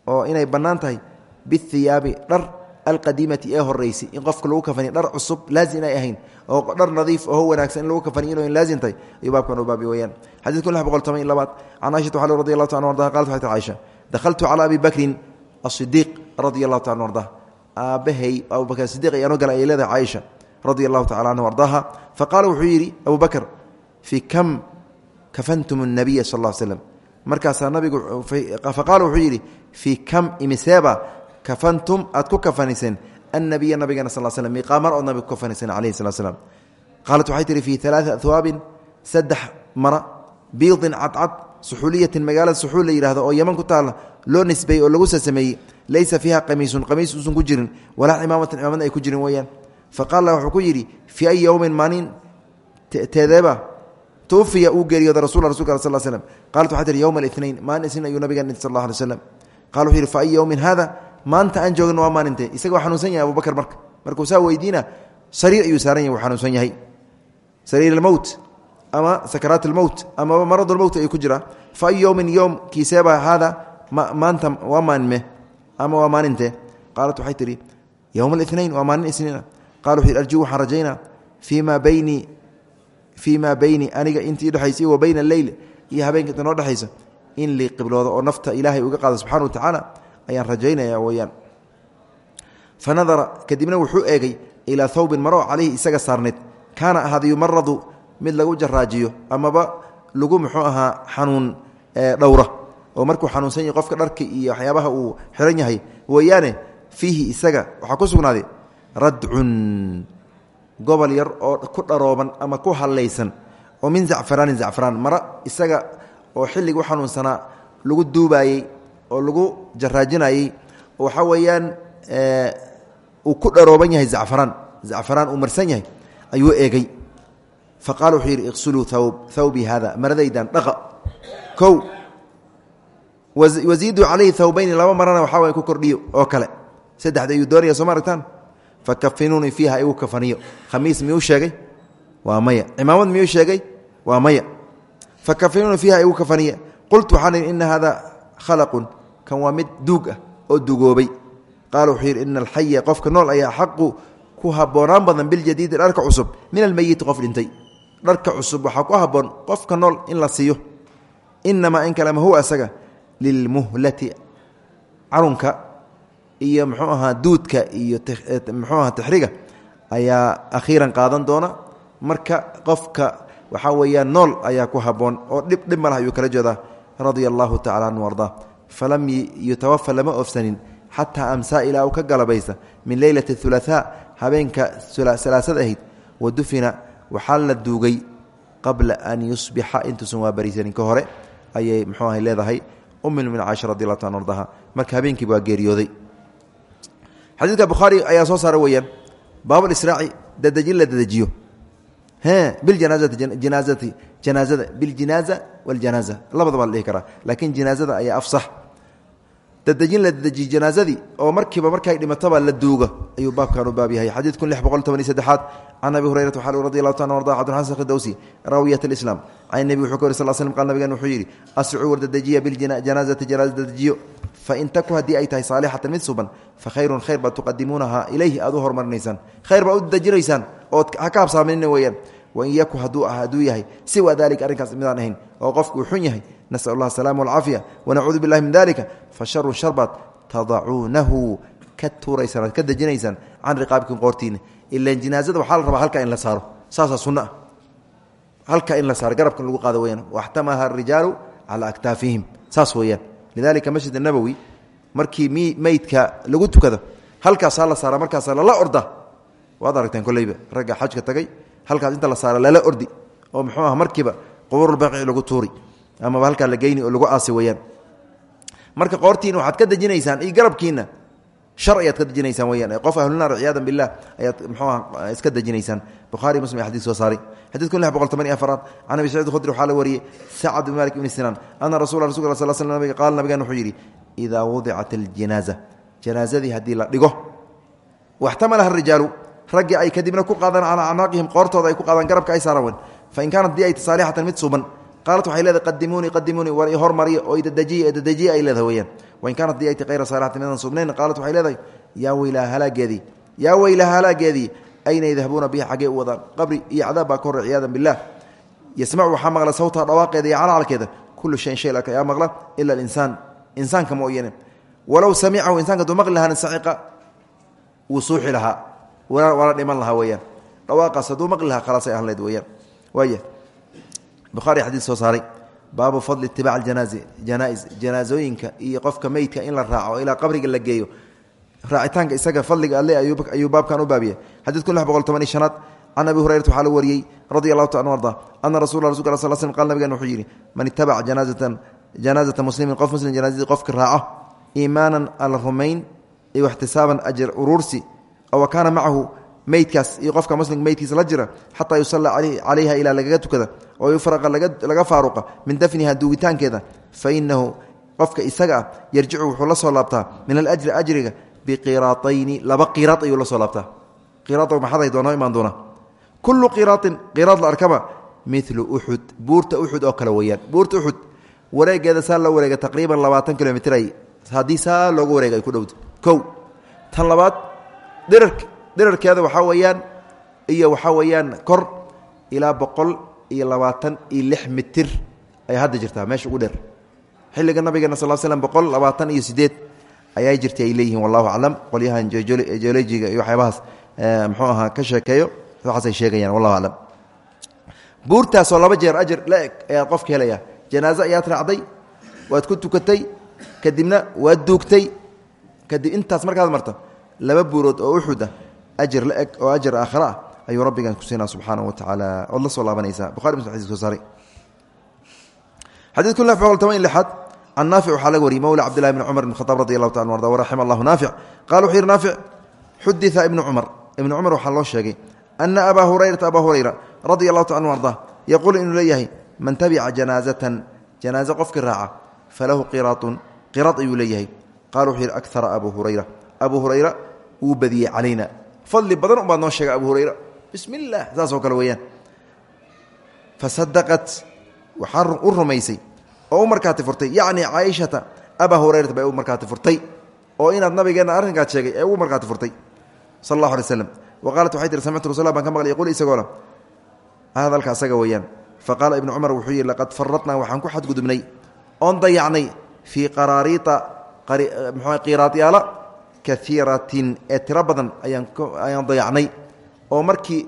oo inay bannaan tahay biiyaabi dhar alqadiimati ee horeysay in qofka lagu kafaniyo dhar cusub laazim inay ahayn oo dhar nadiif oo wanaagsan in lagu kafaniyo ino laazim tahay ayuu baabkan u baabi weyaan xadii kun boqol toban iyo labaad can caaishata al radi allahu ta qalat waxay tii dakhaltu calaa abi bakrin asidiiq radi allahu taala an ardah aabbahay abubakr sidiq ayaanoo gala ayay leedahay caaisha radi allahu tacala canhu wuxuu yidhi abu bakr fii kam kafantum nabiya sal l slm markaasaa nabigu faqaala wuxuu yidhi fii kam imiseeba kafantum aad ku kafaniseen annabiya nabigana sal slm miiqaamar ood nabiga ku kafaniseen alayhi slat slam qaalat waxay tihi fii alaaa ahwaabin saddex mara biidin cadcad suxuuliyatin magaalada suxuul la yidhahdo oo yeman ku taalla loo nisbeeyey oo lagu sasameeyey laysa fiiha qamiisun qamiis uusan ku jirin walaa cimaamatan cimaamad ay ku jirin weeyaan. Faqaala wuxuu ku yidhi fii ay yowmin maalin teedeeba tuufiya uu geeriyooda rasul rasulka al sl slm qalat waxay tihi yowma alinain maalin isniin ayuu nabiga dhinta sal alla alay slam qala wuxuu yidhi fa ay yowmin haada maanta aan joogin waa maalintee isagoo xanuunsan yahay abubakar marka markuu saa weydiina sariir ayuu saaran yahy wuu xanuunsan yahay sariir almowt ama sakaraat almowt amaba marad lmowt ayuu ku jiraa fa ay yowmin yowm kiiseeba haada maanta waa maalinme ama waa maalintee qaalat waxay tihi yowma alinain waa maalin isniina qala wuxu yidhi arjuu waxaan rajaynaa fii ma baynii fii maa bayni aniga intii dhexaysa wa bayna aleyl iyo habeenka inta noo dhexaysa in lii qiblooda oo nafta ilaahay uga qaada subxana wa tacaala ayaan rajaynaya weyaan fa nadara kadibna wuxuu eegay ilaa thawbin maro calayhi isaga saarneed. Kaana ahaada yumaradu mid lagu jaraajiyo amaba lagu muxuu ahaa xanuun dhowra. Oo markuu xanuunsan yahay qofka dharka iyo waxyaabaha uu xiran yahay weeyaane fiihi isaga waxaa ku sugnaaday radcun gobol yar oo ku dharooban ama ku hallaysan oo min zacfaraanin zacfaraan mara isaga oo xilliga u xanuunsanaa lagu duubaayey oo lagu jaraajinayey oo waxaa weeyaan uu ku dharooban yahay zacfaraan zacfaraan uu marsan yahay ayuu eegay. Fa qaala wuxuu yidhi iqsuluu thawbii hada maradaydan dhaqa. Kow wasiiduu calayhi thawbayni laba marana waxaa way ku kordhiyo oo kale. Saddexda ayuu doonaya soo ma fakafinuunii fiiha igu kafaniyo. Khamiis miyuu sheegay? Waa maya. Cimaamad miyuu sheegay? Waa maya. Fakafinuunii fiiha igu kafaniya qultu waxaan idhi ina hada khalaqun. Kan waa mid duug ah oo dugoobay. Qaala wuxuu yidhi ina alxaya qofka nool ayaa xaqu ku haboonaan badan biljadiidi dharka cusub. Min almeyiti qof dhintay. Dharka cusub waxaa ku haboon qofka nool in la siiyo. Inamaa in kalema huwa asaga? Lilmuhlati carunka iyo muxuu ahaa duudka iyo muxuu aha tixriga ayaa akhiiran qaadan doona. Marka qofka waxaa weeyaan nool ayaa ku haboon oo dhib dhib ma lah ayuu kala jeedaa radia allahu tacala anhu falam yutawafa lama oofsanin xataa amsaa ilaa uu ka galabaysa min leylati hulaahaa habeenka salaasad ahayd wa dufina waxaa la duugay qabla an yusbixa intuusan waa bariisanin ka hore ayay mxuu aha leedahay umilmin caisha radi allahu ta marka habeenkiiba waa geeriyooday xadiidka bukhaari ayaa soo saara weeyaan. Baabalisraaci dadejin la dadejiyo janaazati janaazada biljinaaza waljanaaza labadaba la dhihi karaa laakiin janaazada ayaa afsax dadejin la dadejiyo janaazadii oo markiiba markay dhimataba la duuga ayuu baabkan u baab yahay. Xadiid kun lix boqol toban iyo saddexaad can abi hurayrata waxaa radi allahu taala arda cabdiraxman sakhi dawsi raawiyat alislaam. Can nebi wuxuu ka wari sal slm qaal nabigan wuxuu yidhi asricuu war dadejiya biljanaazati janaaza dadejiyo fain taku haddii ay tahay saalixatan mid suban fa khayrun khayr baad tuqadimuunahaa ilayhi aad u hormarinaysaan khayr baad u dejinaysaan ood ha ka habsaaminina weeyaan wain yaku hadduu hadduu yahay siwa dalika arrinkaas midaan ahayn oo qofku uu xun yahay nasal allah asalaama walcaafiya wanacuudu billahi min dalika fa sharun shar baad tadacuunahu ka tuuraysaan aad ka dejinaysaan can riqaabikum qoortiina ilan jinaazada waxaa la rabaa halkaa in la saaro saasaa sunno ah halkaa in la saaro garabkan lagu qaado weyaan waxtamaha arijaalu calaa aktaafihim saas weeyaan lidalika masjid nabowi markii meydka lagu tukado halkaasaa la saara markaasaa lala orda. Waad aragteen koleyba ragga xajka tagay halkaas inta la saara lala ordi oo muxuu ah markiiba qubuurulbaqici lagu tuuri amaba halkaa la geyni oo lagu aasi weyaan. Marka qoortiina waxaad ka dejinaysaan iyo garabkiina shar ayaad ka dejinaysaan weyaan qof ahlunaar ciyaada bilah ayaad muxuu ah iska dejinaysaan bukhaari muslim xadis soo saaray. Xadid kun lix boqol toban iyo afaraad can abi saciid khudri waxaa la wariyey sacad bin malik ibni sinaan ana rasul rasul sal sl nabiga qaala nabigan wuxuu yidhi idaa wudicat aljinaaza. Janaazadii haddii la dhigo waxtamalaha rijaalu raggii ay kadibna ku qaadaan calaa acnaaqihim qoortooda ay ku qaadaan garabka ay saarawen fain kaanat dii ay saalixatan mid suban qaalat waxay leedahay qadimuunii qadimuunii war hormariya oo dadejiya dadejiya ay leedahay weyaan wain kaanat dii ay ta kayra saalixatan midaan subnayn qaalat waxay leedahay yaa weylaha halaageedii yaa weylaha halaageedii ayna yadhabuuna bihi xaggee u wadaan qabri iyo cadaab baa ka horre ciyaadan bilah yasmacu waxaa maqla sawtaha dhawaaqeeda iyo calacalkeeda kullu shayin shay laka yaa maqla ila alinsaan insaanka mooyane walow samicahu insanka duu maqli lahaana saciqa wuu suuxi lahaa waana dhiman lahaa weyaan dhawaaqaas hadduu maqli lahaa khalaasay ahan leed weyaan waaya bukhaari xadiis soo saaray baabu fadli itibaac janaazi janaa-is janaasooyinka iyo qofka meydka in la raaco ilaa qabriga la geeyo. Raacitaanka isaga fadliga alle ayuu baabkan u baabiya xadiid kun lix boqol toban iyo shanaad can abi hurayrata waxaa la wariyey radi allahu ta anu arda ana rasul rasulka sal slm qal nabigan wuxuu yidhi man itabaca janaazatan janaazata muslimin qof muslim janaazadii qofka raaco iimaanan alla rumayn iyo ixtisaaban ajir uruursi oo kaana macahu meydkaas iyo qofka muslimka meydkiisa la jira xataa yusalla calayha ilaa lagaga tukada oo yufraqa laga faaruqa min dafniha duugitaankeeda fa inahu qofka isaga ah yarjicu wuxuu la soo laabtaa min alajri ajriga biqiraatayni laba qiraad ayuu la soo laabtaa. Qiraad maxaday doonoo imaan doona kullu qiraatin qiraad la arkaba milu uxud buurta uxud oo kale weyaan buurta uxud wareegeeda saa loo wareega taqriiban labaatan kilomitr ay haddii saa loogu ku dhowda kow tan labaad dhirar dhirarkeeda waxaa weeyaan iyo waxaa weeyaan kor ilaa boqol iyo labaatan iyo lix mitir ayaa hadda jirtaa meesha ugu dheer. Xilliga nabigeena sal slm boqol labaatan iyo sideed ayaa jirtay ay leeyihiin wallahu aclam. Qolyahan geolojiga iyo waxyaabahaas muxuu ahaa ka sheekeeyo waxaasay sheegayaan wallahu aclam. Buurtaasoo laba jeer ajir la eg ayaad qofka helaya. Janaaso ayaad raacday waad ku tukatay kadibna waad duugtay. Kadib intaas markaad marta laba buurood oo uxud ah ajir la eg oo ajir aakhira ah ayuu rabbigan ku siinaa subxaana wa tacaala. Ood la soo laabanaysaa. Bukhari muslim xadis soo saaray. Xadiid kun lix boqol toban iyo lixaad can naafic waxaa laga wariyey mowla cabdillahi bni cumar ibn khataab radi allahu taala arda waraxima allahu naafic. Qala wuxuu yihi naafic xudita ibnu cumar. Ibnu cumar waxaa loo sheegay ana abaa hurayrata abaa hurayra radia allahu taala anu arda yaquul inuu leeyahay man tabica janaazatan janaaze qofkii raaca falahu qiraatun qiraad ayuu leeyahay. Qala wuxuu yidhi akara abu hurayra. Abu hurayra wuu badiyey calayna. Fadli badan ubaad noo sheega abu hurayra bismi illah saasoo kale weeyaan. Fasadaqat waxaa u rumaysay. Oo u markaati furtay. Yacni caaishata abaa hurayrata bay u markaati furtay. Oo inaad nabigeenna arrinkaad sheegay ee ugu markaati furtay. Sal allahu alay slam wa qaalat waxay tihi samictu rasul baan ka maqlay. Yaquul isagoola hadalka asaga weeyaan. Fa qaala ibnu cumar wuxuu yidhi laqad faradnaa waxaan ku xadgudubnay. Oon dayacnay fii qaraariita mxu qiraadyaala ee tiro badan ayaan ayaan oo markii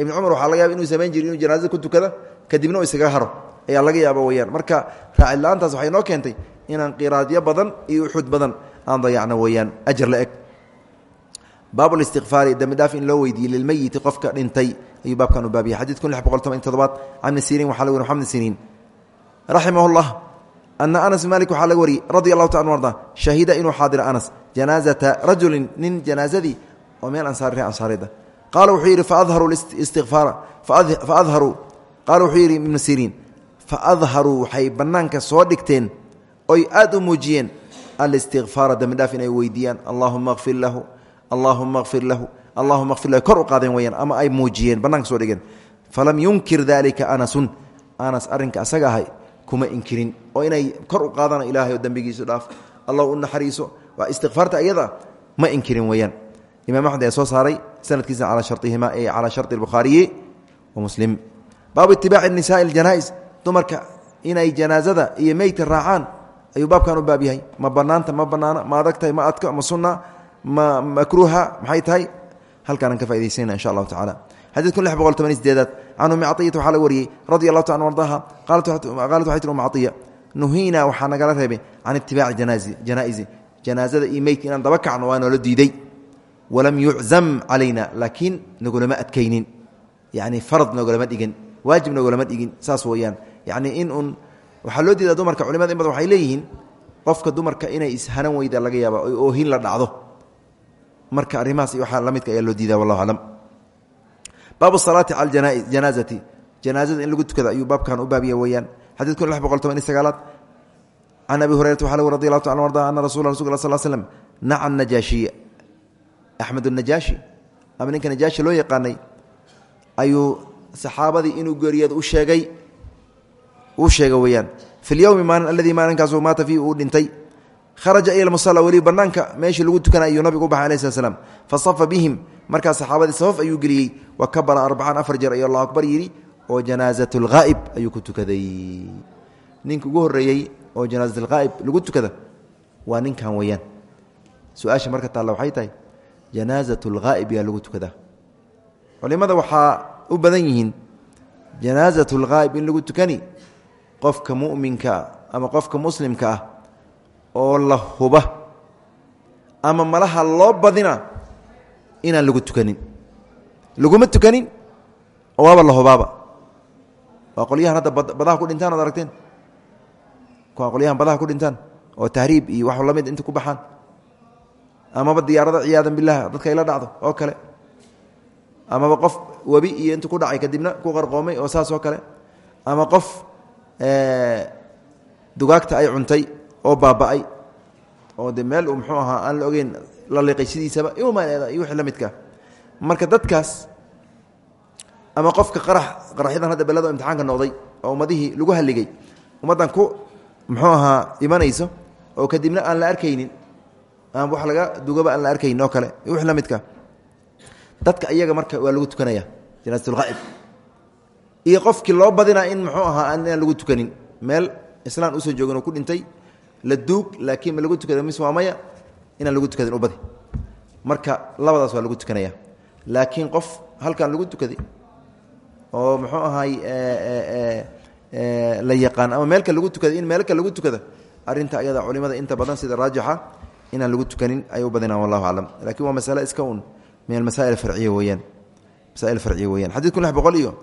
ibnu cumar waxaa laga yaba inuu samayn jiri inuu janaazada ku tukada kadibna u isaga haro. Ayaa laga yaaba weyaan marka raacid la'aantaas waxay noo keentay inaan qiraadyo badan iyo uxud badan aan dayacno weyaan ajar la eg. Baab اstiqfaari dembi dhaaf in loo weydiiyey lilmeyiti qofka dhintay. Ayuu baabkan u baabiyay xadid kun lix boqol toban todobaad can siriin waxaa laga wari maxamed siriin. Raximah اllah ana anas malik waxaa laga wariyey radi allahu ta arda shahida inuu xaadiro anas janaazata rajulin nin janaazadii. Oo meel ansaari ansaarida qaala wuxuu yidhi faadharuu qaala wuxuu yidhi ibnu siriin faadharuu waxay bannaanka soo dhigteen oy aad u muujiyeen alistiqfaara dembi dhaaf inay weydiiyaan. Allahuma kfir lahu allahuma kfir lahu allahuma kfir lahu. Kor u qaadeen weyaan ama ay muujiyeen bannaanka soo dhigeen. Falam yunkir dalika anasun anas arrinka asaga ahay kuma inkirin. Oo inay kor u qaadaan ilaahay oo dembigiisu dhaaf allah u naxariiso ma inkirin weyaan imam axmed ayaa soo saaray sanadkiisa calaa sharihima ee calaa shari bukhaariyi wa muslim. Baabu itibaaci nisaai اjanaa-is dumarka inay janaazada iyo meydka raacaan ayuu baabkan u baab yahay. Ma banaanta ma banaana ma adag tahay ma adka ma sunna ma makruuha maxay tahay? Halkaanaan ka faidaysanayna insha allahu tacala xadid kun lix boqol toban sideedaad can umi caiyata waxaa laga wariyey radi allahu ta an ardaha qaalat waxay tir um caiya nuhiina waxaa nagala reebay can itibaaci janaa'izi. Janaazada iyo meydka inaan daba kacno waa noola diiday walam yuczam calayna laakiin nagulama adkaynin. Yani farad nogolama dhigin waajib nogolama dhigin saas weyaan yani in un waxaa loo diidaa dumarka culimada in badan waxay leeyihiin qofka dumarka inay ishanan weyda laga yaaba oohin la dhacdo. Marka arrimahaas iyo waxaa la midka ayaa loo diidaa wallahu aclam baabu salaati cala janaazati. Janaazada in lagu tukada ayuu baabkan u baabiya weeyaan. Xadid kun lix boqol toban iyo sagaalaad. Can abi hurayrata waxa lg radi allahu ta an arda ana rasul rasul sl slm naca najaashiya axmed najaashi ama ninka najaashi loo yaqaanay ayuu saxaabadii inuu geeriyada u sheegay uu sheega weyaan fi maalin aladii maalinkaasuu maata fiihi uu dhintay kharaja ila musala weli banaanka meeshii lagu tukana ayuu nabigu u baxay alayh slat slam fasafa bihim markaas saxaabadii safaf ayuu geliyey wa kabara arbacan afar jeer ayuu allahu akbar yidhi oo janaazat lghaa'ib ayuu ku tukaday. Ninka ugu horreeyey oo janaazat alghaa'ib lagu tukada waa ninkan weyaan su'aasha marka taalla waxay tahay janaazat lghaa'ib yaa lagu tukadaa. Culimada waxaa u badan yihiin janaazat lghaa'ib in lagu tukani qofka mu'minkaa ama qofka muslimka ah oo la huba ama malaha loo badina inaan lagu tukanin. Laguma tukanin oo waaba la hubaaba. Waa qolyahan hadda badaha ku dhintaan oad aragteen? Waa badaha ku dhintaan oo tahriib iyo wax la mid inta ku baxaan amaba diyaarada ciyaadan bilah dadka ayla dhacdo oo kale. Amaba qof webi iyo intu ku dhacay kadibna ku qarqoomay oo saas oo kale. Ama qof dugaagta ay cuntay oo baaba'ay oo de meel uu muxuu ahaa aan la ogeyn la liqay sidiisaba imaaleeda iyo wixii la marka dadkaas ama qofka qarax qaraxyadan hadda belado imtixaanka noqday oo ummadihii lagu halligay ummaddan ku muxuu ahaa imanayso oo kadibna aan la arkaynin ama wax laga dugaba aan la arkaynin oo kale wixii la midka. Dadka iyaga marka waa lagu tukanaya janaasatulghaa'ib iyo qofkii loo badinaa in muxuu ahaa inaan lagu tukanin. Meel islaan u soo joogin oo ku dhintay la duug laakiin ma lagu tukada mis waa maya inaan lagu tukadin u badi marka labadaas waa lagu tukanaya. Laakiin qof halkan lagu tukaday oo muxuu ahaay la yaqaan ama meelka lagu tukaday in meelka lagu tukada arrinta ayada culimada inta badan sida raajixa inaan lagu tukanin ay u badinaan wallahu aclam. Lakiin waa masale iska un min almasaa'il farciya weeyaan. Masaa'il farciya weeyaan. Xadidku lix boqol iyo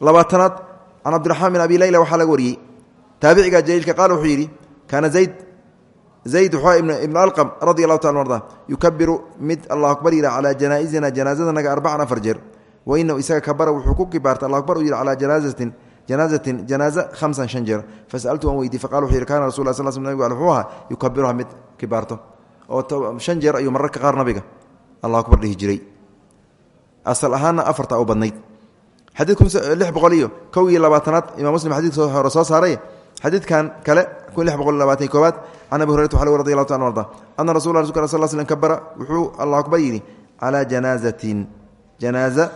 labaatanaad can cabdiraxmaan bin abi layla waxaa laga wariyey. Taabiciga jaliilka qaal wuxuu yidhi kaana zayd zayd wuxuu ibnu alqam radi allahu taala arda yukabiru mid allahu akbar yidhi calaa janaaizina janaazadanaga arbacan afar jeer. Wa inahu isaga kabara wuxuu ku kibaarta allahu akbar u yidhi calaa janaazatin janaazatin janaaza hamsan shan jeer. Fasaltu waan weydiy faqala wuxuu yidhi kana rasul la sl sl nabig wuxuu ahaa yukabiruha mid kibaarto oo shan jeer ayuu mararka qaar nabiga allahu akbar dhihi jiray. Asal ahaanna afarta u badnayd. Xadiidku lix iyo kow iyo labaatanaad imam muslim xadidka hore soo saaray. Xadiidkan kale lix boqol labaatan iyo koobaad can abi hurayrat waxaa radi allahu ta arda wuxuu allahu akbar yidhi calaa janaazatin. Janaaza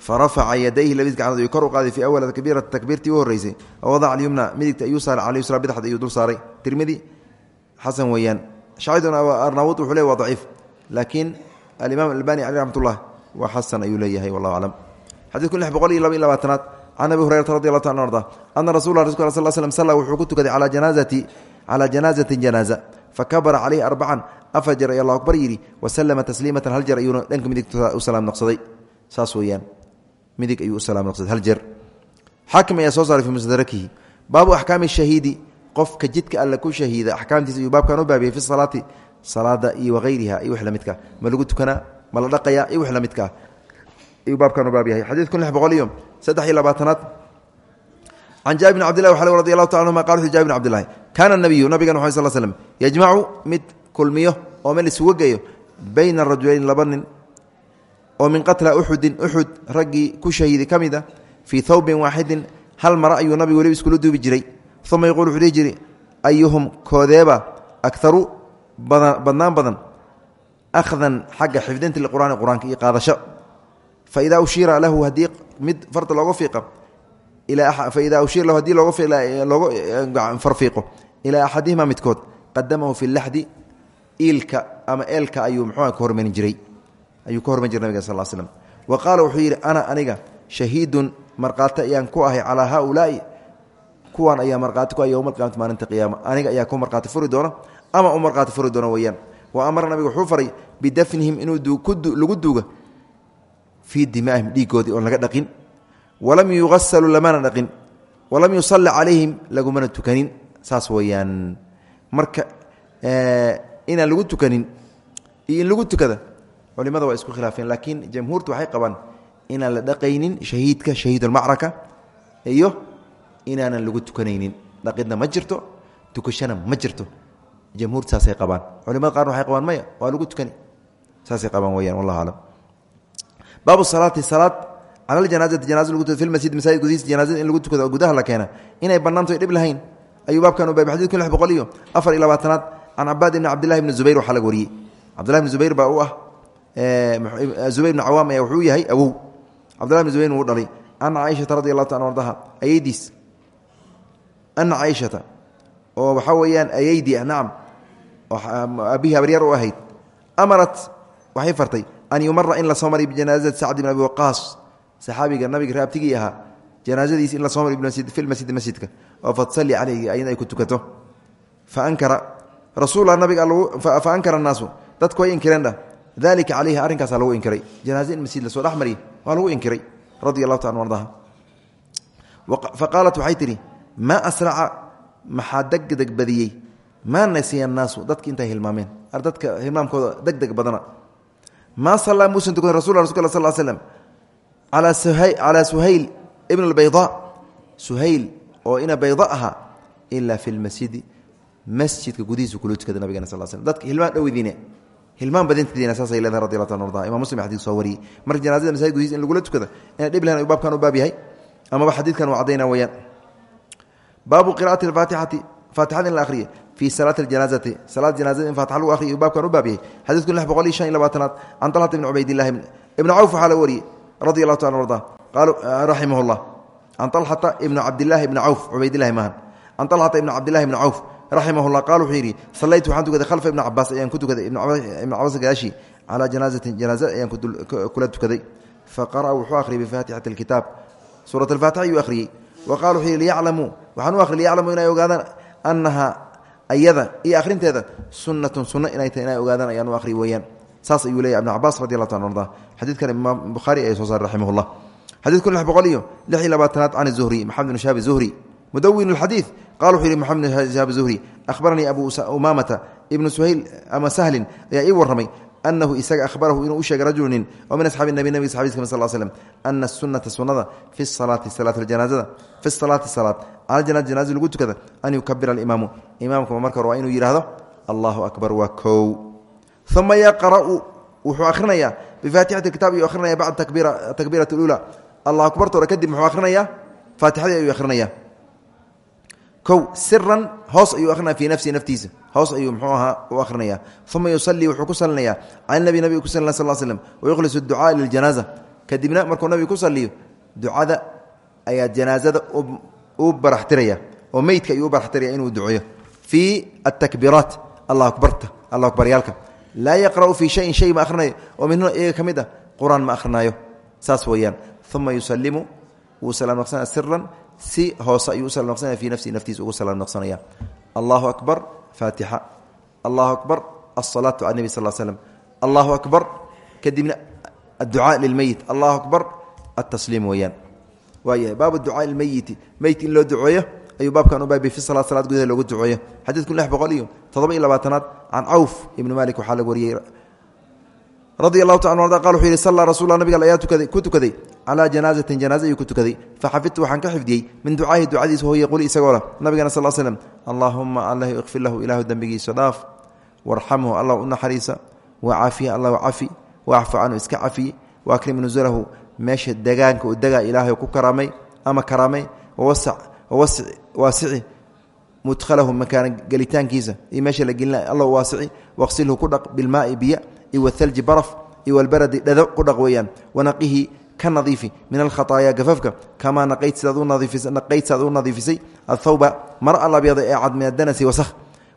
farafaca yadayhi labadiis gacnood ayuu kor u qaaday fii awal takbiirati takbiirtii u horreysay. Wadaca alyumna midigta ayuu saaray cala yusra bidxad ayuu dul xasan weeyaan. Shacid arnaawud wuxuu leey waa daciif. Laakiin alimaam albani caleh raxmat ullah waa xasan ayuu leeyahay wallahu aclam xadidku lix boqol iyo laba iyo labaatanaad. Can abi hurayrata radi allah taala arda ana rasul rasul sal slm salla wuxuu ku tukaday calaa janaazati calaa janaazatin janaaza. Fakabara caleyhi arbacan afar jeer ay allahu akbar yidhi wasalama tasliimatan hal jeer ayuuna dhanka midigta u salaam noqsaday. Saas weeyaan midig ayuu u salaam noqsaday hal jeer xaakim ayaa soo saaray fii mustadrakihi baabu axkaami shahiidi qofka jidka alle ku shahiida axkaamtiisa ayuu baabkan u baabiyey fi salaati salaada iyo wahayriha iyo wix la midka. Ma lagu tukanaa ma la dhaqayaa iyo wix la midkaa ayuu baabkan u baab yahay xadiid kun lix boqol iyo saddex iyo labaatanaad. Can jaabir bn cbdillahi waxaa radi allahu taala anhuma qala wuxu jabir bn cbdillahi kaana nabiyu nabigan waxay sal slm yajmacu mid kulmiyo oo meel isugu geeyo bayna rajulayn laba nin oo min qatla uxudin uxud raggii ku shahiiday ka mid a fii thawbin waaxidin hal mara ayuu nabigu weliba iskula duubi jiray uma yaquul wuxuu dhihi jiri ayuhum koodeeba badnaan badan akhdan xagga xifdinta liqur'aani qur'aanka iyo qaadasho. Fa idaa ushiira lahu haddii mid farta looga fiiqa faida ushiira lahu haddii looga farfiiqo ilaa axadihima midkood qadamahu fi laxdi iilka ama eelka ayuu mxua ka hormarin jiray. Ayuu ka hormarin jiray nabiga sal slm wa qaala ana aniga shahiidun markhaati ayaan ku ahay calaa haaulaai kuwan ayaa markhaati ku ah yowma alqiyamati maalinta qiyaama. Aniga ayaa ku markhaati furi doona ama u markhaati furi doona weeyaan. Wa amara nabiga wuxuu faray bidafnihim inuu lagu duuga fii dimaa'ihim dhiigoodii oon laga dhaqin. Walam yugasaluu lamana dhaqin. Walam yusalli calayhim lagumana tukanin. Saas weeyaan. Marka inaan lagu tukanin iyo in lagu tukada culimada waa isku khilaafeen laakiin jamhuurtu waxay qabaan inaan la dhaqaynin shahiidka shahiidulmacraka iyo inaanan lagu tukanaynin. Dhaqidna ma jirto tukashana ma jirto. Jamhuurta saasay qabaan. Culimada qaarna waxay qabaan maya waa lagu tukani. Saasay qabaan weyaan wallahu aclam baabu salaati salaad cala ljanaazati janaza lagu tukado fi lmasjid masaajid gudihiisa janaazada in lagu tukado gudaha la keena inay bannaanto dhib lahayn. Ayuu baabkan u baabay. Xadid kun lix boqol iyo afar iyo labaatanaad can cabaad ibni cabdillahi bni zubayr waxaa laga wariyey. Cabdillahi bni zubayr baa u ah zubayr bni cawaam ayaa wuxuu yahay awow cabdillahi bni zubayr wuu dhalay. Ana caaishata radi allahu ta an ardaha. Ayeydiis ana caaishata oo waxaa weeyaan ayeydi ah nacam aabihii habaryar u ahayd amarat waxay fartay an yumara in la soo mariy bijanaazati sacd bn abi waqaas saxaabiga nabiga raabtigii ahaa janaazadiis in la soo mariy fi lmasjidi masjidka oo fatusali caleyhi ayad ay ku tukato faankara rasuula nabiga fa ankara annaasu dadku way inkireen dhah dalika caleyhi arrinkaasaa lagu inkiray janaaze in masjid la soo dhex mariya waa lagu inkiray radi allahu ta an ardaha fa qaalat waxay tidhi maa asraca maxaa degdeg badiyey? Maa nasiya annaasu dadki intay hilmaameen. Dadka hilmaamkooda degdeg badana. Maa sallaa muusan tukan rasul rasulka sal slm calaa suhayl ibn اbayda suhayl oo ina bayda ahaa ilaa fi lmasjidi masjidka gudihiisu kula tukada nabigana sal slm dadka hilmaan dhowdiine hilmaan badintidiina saasay leedahay radi allah ta arda. Imam muslim xadis soo wariyey. Marka janazada masajid gudihiis in lagula tukada ina dhib ayuu baabkan u baab yahay. Amaba xadiidkan uu caddayna weyaan baabu qira'ati اfaatixati faatixada in la akhriya fii salaati اjanaazati salaad janaazada in faatixa lagu akhriya baabkan u baab yahay xadiidku lix boqol iyo shan iyo labaatanaad can talxata ibni cubaydillahi ibni cawf waxaa la wariyey radi allahu taala arda raximah llah can talxata ibni cabdillahi ibni cawf cubaydillahi maahan can talxata ibni cabdillahi ibni cawf raximah llah qaal wuxuu yidhi sallaytu waxaan tukaday khalfa ibni cabaas ayaan ku tukaday ibni cabaas gadaashii calaa janaazatin janaaza ayaan kula tukaday faqara'a wuxuu akhriyay bifaatixati alkitaab suurat alfaatixa ayuu akhriyey wa qaala wuxuu yidhi liyaclamuu waxaan u akhriy liyaclamuu inay ogaadaan annaha ayada iyo akhrinteeda sunnatun sunno inay tahay inay ogaadaan ayaan u akhriy weeyaan. Saas ayuu leeyahy ibn cabaas radi allah taala arda xadiidkan imaam bukhaari soo saaray raximah llah xadidku lix boqol iyo lix zuhri maxamed bn shahaab zuhri. Mudawin اlxadiid qala wuxuu yihi maxamed bn shahaab zuhri akhbaranii abu umaamata ibnu suhayl ama sahlin ayaa ii warramay anahu isaga ahbarahu inuu u sheegay rajulu nin oo min asxaabi nabi nabig saxabiis kami sal slm ana sunata sunnada fi salaati salaat aljanaazada fi salaati salaat cala janaza janaza lagu tukada an yukabira alimaamu imaamka marka hore waa inuu yidhaahdo allahu akbar waa kow uma yaqra'u wuxuu akhrinayaa bifaatixati kitaab ayuu akhrinaya bacda takbiirati اlula allah akbarta hore kadib muxuu akhrinayaa faatixadii ayuu akhrinayaa kow siran hoos ayuu arinaya fii nafsihi naftiisa. Hoos ayuu mxuu ahaa u akhrinaya uma yusalii wuxuu ku salinayaa cala nabi nabiga ku sal slm wayukhlisu ducaa liljanaaza kadibna markuu nabiga ku saliyo ducada ayaa janaazada u baraxtiraya oo meydka ayuu u baraxtiraya inuu duceeyo. Fii atakbiiraat allah akbarta allah akbaryaalka. Laa yaqra'u fii shayin shay ma akhrinayo. Oo minhu iyaga ka mid ah qur'aan ma akhrinayo. Saas weeyaan. Uma yusalimu wuu salaam naqsanaya siran si hoose ayuu u salaam naqsanaya fii nafsihi naftiisa ugu salaam naqsanaya allahu akbar faatixa. Allahu akbar alsalaatu cala nebi sal slm allahu akbar kadibna adducaa lilmeyit allahu akbar altasliim weeyaan. Waayahay baabu ducaa lmeyiti meydka in loo duceeyo ayuu baabkan u baabay fi sala salaad gudaha loogu duceeyo. Xadiidku lix boqol iyo toddoba iyo labaatanaad can cawf ibni malik waxaa wariyey radi allahu ta arda qal wuxuu yihi sallaa rasulla nabiga ayaa ku tukaday calaa janaazatin janaaza ayuu ku tukaday. Faxafidtu waxaan ka xifdiyey min ducaahi ducadiisa hooye quli isagoo leh nabigana sal slm allaahuma allah ikfir lahu ilaahu dembigiisa dhaaf warxamhu allah u naxariisa wacaafiya allah cafi waacfu canhu iska cafiye waakrim nusulahu meesha degaanka uu degaa ilaahay ku karaamay ama karaamay waasici mudhalahu makaana gelitaankiisa iyo meesha la gelina alla waasici waqsilhu ku iyo wathalji baraf iyo walbaradi dhado ku dhaq weeyaan wanaqihi ka nadiifi min alkhataayaa gafafka kamaa naqayd sidaad u nadiifisay athawba mar alabyada ee cad min adanasi wasakh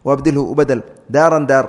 wabdilhu u badel daaran daar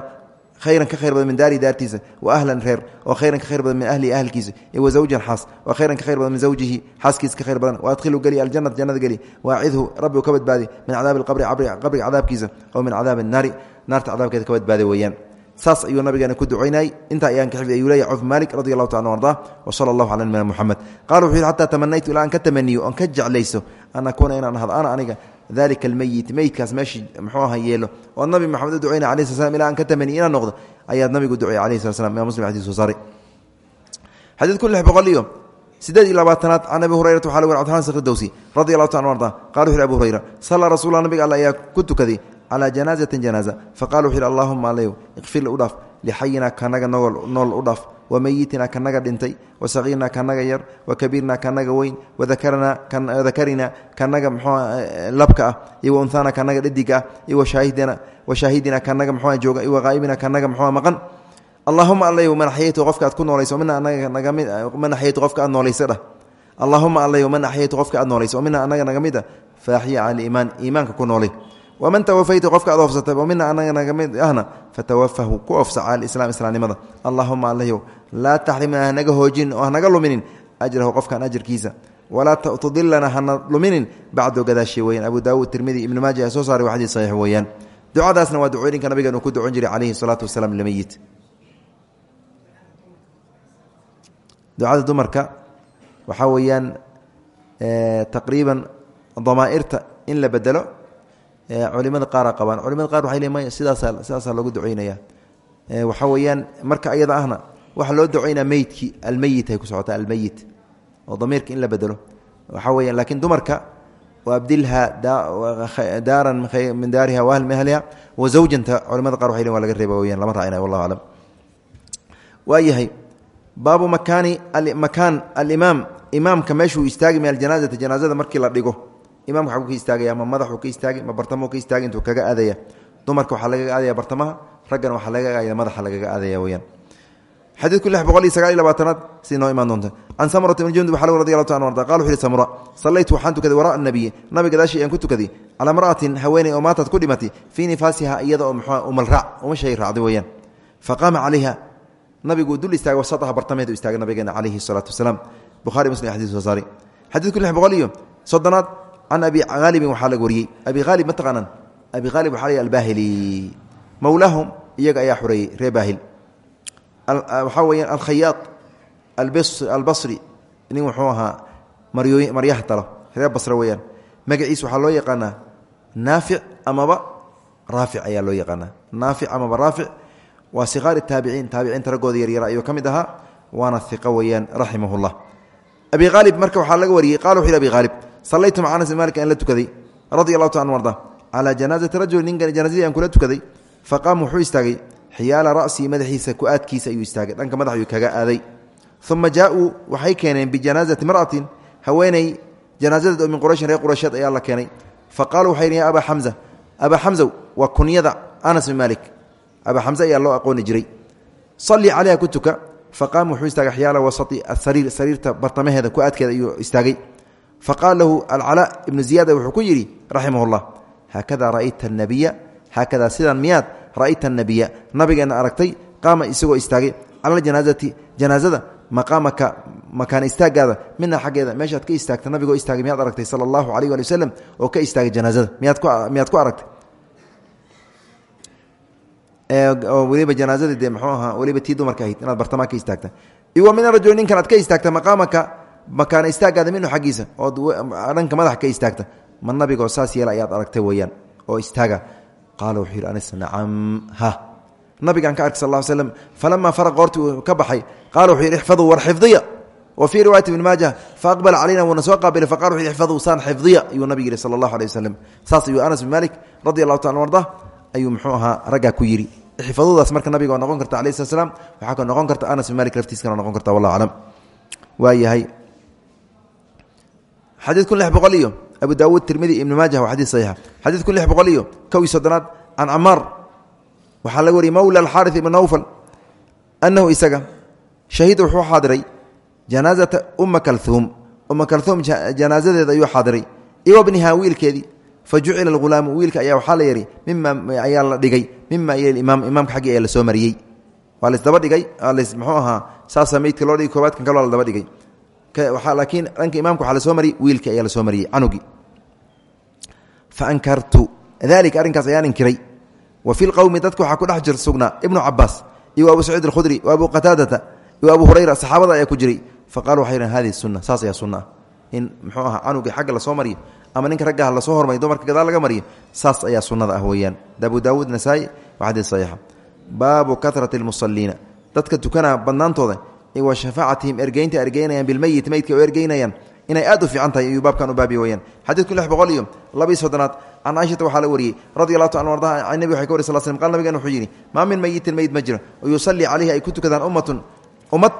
khayran ka khayr badan min daari daartiisa wa ahlan reer oo khayran ka khayr badan min ahlihi ahlkiisa wa zawjan xaas oo khayran ka khayr badan min zawjihi xaaskiisa ka khayr badan wa adkhilhu geli aljanata jannada geli waacidhu rabbi u ka badbaadi min cadaabi alqabri qabriga cadaabkiisa oo min cadaabi annaari naarta cadaabkeeda ka badbaadi weeyaan saas ayuu nabigeena ku ducaynayay intaa ayaan ka xifdi ayuu leeyahy cuf maalik radi allahu taala arda wa sala allahu cala nabina moxamed qala wuxuu yidhi xataa tamanaytu ilaa aan ka tamaniyo oon ka jeclayso an akuuna inaan ahdo ana aniga dalika almeyit meydkaas meeshii muxuu aha yeelo. Oo nabi maxamed u ducaynay alai sl slam ila aan ka tamaniyo inaan noqdo ayaad nabigu duceeyey alayhi slat slam imam muslim xadis soo saaray. Xadiidku lix boqol iyo sideed iyo labaatanaad can abi hurayrata waxa lagu abdiman sakhdowsi radi allahu taala arda qala wuxu ku calى janaaزaةi janaaزة faqala wuxu yhi allahuma alyu ikfir u dhaaf lixayina kanaga nool u dhaaf wamayitina kanaga dhintay wasagiirna kanaga yar wakabiirna kanaga weyn wadakarina kanaga mxu labka ah iyo waunhana kanaga dhadiga ah iyo washaahidina kanaga mxu jooga iyo waqaa'ibina kanaga mxu maqan allahuma alyu man axyaytu qofka aad ku noolayso mina man axyaytu qofka aad noolaysa dhah allahuma alyu man axyaytu qofka aad noolayso o mina anaga naga mid a faaxiya cala iimaan iimaanka ku noolay waman tawafayta qofka aad oofsatay oo mina anaga naga mid ahna fatawafahu ku oofsa cala islam islaamnimada allahuma alahyow laa taxrimna hanaga hoojinin oo hanaga luminin ajrahu qofkan ajarkiisa walaa tudilana hana luminin bacdo gadaashii weyaan abu daawuud tirmidi ibnu maaja ee soo saaray waa xadiis saxiix weeyaan ducadaasna waa ducooyinka nabigan uu ku ducon jiray calayhi salaatu wasalaam limeyit ducada dumarka waxaa weeyaan culimada qaara qabaan. Culimada qaar waxay leeyihiin maya sidaasaa sidaasaa loogu ducaynaya waxaa weeyaan marka ayada ahna waxaa loo ducaynaa meydkii almeyit ay ku socotaa almeyit oo damiirka in la bedelo. Waxaa weeyaan laakiin dumarka waabdilha daaran min daariha wahl min ahliha wa zawjanta culimada qaar waxay lehin waa laga reeba weyaan lama raacina wallahu aclam waayahay baabu makaani makaan alimaam imaamka meeshuu istaagi min aljanaazati janaazada markii la dhigo imamka xaguu ka istaagaya ma madaxuu ka istaagi ma bartamuu ka istaagi intuu kaga aadaya. Dumarka waxaa lagaga aadaya bartamaha raggana waxaa lagaga aadaya madaxa lagaga aadaya weyaan xadiidku lix boqol iyo sagaal iyo labaatanaad si noo imaan doonta can samurata ibn jundub xalw radi allahu ta arda qala wuxu uhi samura sallaytu waxaan tukaday wara'a nabiyi nabiga gadaashii ayaan ku tukaday calaa mar'atin haweeney oo maatad ku dhimatay fii nifaasiha iyada oo muxua umalraac umashay raacday weeyaan. Faqaama calayha nabigu dul istaagay wasataha bartameedu istaagay nabigeena calayhi salaatu wasalaam. Bukhari muslim xadis soo saari xadiidku lix boqol iyo soddonaad can abi haalibin waxaa laga wariyey. Abi haalib ma taqaanaan abi haalib waxaa la albahili. Mowlaahum iyaga ayaa xoreeyey ree baahil waxaa weyaan alkhayaad albasri nin wuxuu ahaa maryooy maryaha talo ree basre weyaan magaciis waxaa loo yaqaanaa naafic amaba raafic ayaa loo yaqaanaa. Naafic amaba raafic waa sikaari taabiciin taabiciinta raggooda yaryara ayuu ka mid ahaa waana iqa weyaan raximah llah abi haalib marka waxaa laga wariyey qala wuxu yhi abi haalib sallaytu maca anas malik aan la tukaday radi allahu ta arda calaa janaazati rajuli ninkan janaazadii aan kula tukaday faqaama wuxuu istaagay xiyaala ra'sii madaxiisa ku-aadkiisa ayuu istaagay dhanka madax ayuu kaga aaday uma jaa-uu waxay keeneen bijanaazati mar'atin haweeney janaazadeed oo min qurayshin reer quraysheed ayaa la keenay fa qaaluu waxay ya abaa xamza abaa xamza waa kunyada anas bin maalik abaa xamze ayaa loo aqooni jiray salii calayha ku tuka faqaama wuxuu istaagay xyaala wasati asariir sariirta bartamaheeda faqaala lahu alcalaa ibnu ziyaada wuxuu ku yidhi raximah llah haakada ra'ayta anabiya haakadaa sidaan miyaad ra'ayta anabiya nabigeenna aragtay qaama isagoo istaagay cala ljanaasati janaasada maqaamaka makaan istaagaada mina xaggeeda meeshaad ka istaagta nabigoo istaagay miyaad aragtay sala allahu alayh ali waslem oo ka istaagay janaasada miyaad ku aragtay weliba janaazadii dee mxuu ahaa weliba tii dumarka ahayd inaad bartamaa ka istaagta iwa min arajul ninkan aad ka istaagta maqaamaka makaana istaagaada minhu xaggiisa? Ood dhanka madax ka istaagta. Ma nabigoo saas yeela ayaad aragtay weeyaan oo istaaga. Qaala wuxuu yidhi anis nacam ha. Nabigaan ka arkay sal ll slam falamaa faraqa horti uu ka baxay. Qaala wuxuu yidhi ixfaduu war xifdiya. Wa fii riwaayati ibni maaja faaqbala calayna wuuna soo qaabilay faqala wuxu yidhi ixfaduu saan xifdiya. Ayuu nabig yidhi sala allahu alay wasalam saas ayuu anas bin malik radi allahu taala arda ayuu muxuu ahaa raggaa ku yidhi. Xifadadaas marka nabiga waa noqon karta alayh slat slam waxaa ka noqon karta anas bin malik laftiiskana noqon karta wallah aclam. Waa xadiid kun lix boqol iyo abu daawuud tirmidi ibni maajah waa xadiid saxiixa xadiid kun lix boqol iyo kow iyo soddonaad can camaar waxaa laga wariyey mawla alxaari ibni nawfal annahu isaga shahiid wuxuu xaadiray janaazata umma kalhuum umma kalhuum janaazadeeda ayuu xaadiray. Iwa bnihaa wiilkeedii fajucila alghulaamu wiilka ayaa waxaa la yidhi mima ayaa la dhigay mima imaam imaamka xaggii ayaa la soo mariyey. Waa laisdaba dhigay muxuu ahaa saasa meydka loo dhigi koobaad kan kaloo la daba dhigay laakiin dhanka imamka waxaa la soo mariyey wiilkii ayaa la soo mariyey canugii fa ankartu dalika arrinkaas ayaan inkiray. Wa fi lqowmi dadka waxaa ku dhex jir sugnaa ibnu cabaas iyo abu saciid alkhudri wa abu qataadata iyo abu hurayra saxaabada ayaa ku jiray. Fa qalu waxay yidhahen hadihi sunna saas ayaa sunna ah in muxuu ahaa canugii xagga la soo mariyo ama ninka raggaha la soo hormariy dumarka gadaal laga mariyo saas ayaa sunnada ah weeyaan. Abu daawuud nasaa-i waa xadiid saxiixa. Baabu karati lmusaliina dadka tukanaa badnaantooda wa shafaacatihim ergeynta ergeynayaan bilmeyit meydka oo ergeynayaan. Inay aad u fiican tahay ayuu baabkan u baabi weyaan xadiidku lix boqol iyo labiyi soddonaad can caaishata waxaa la wariyey radi allahu ta ardaha can nebi waxay ka wari sal slm qal nabigan wuxuu yidhi maa min meyitin meyd ma jiro oo yusallii calayhi ay ku tukadaan ummatun ummad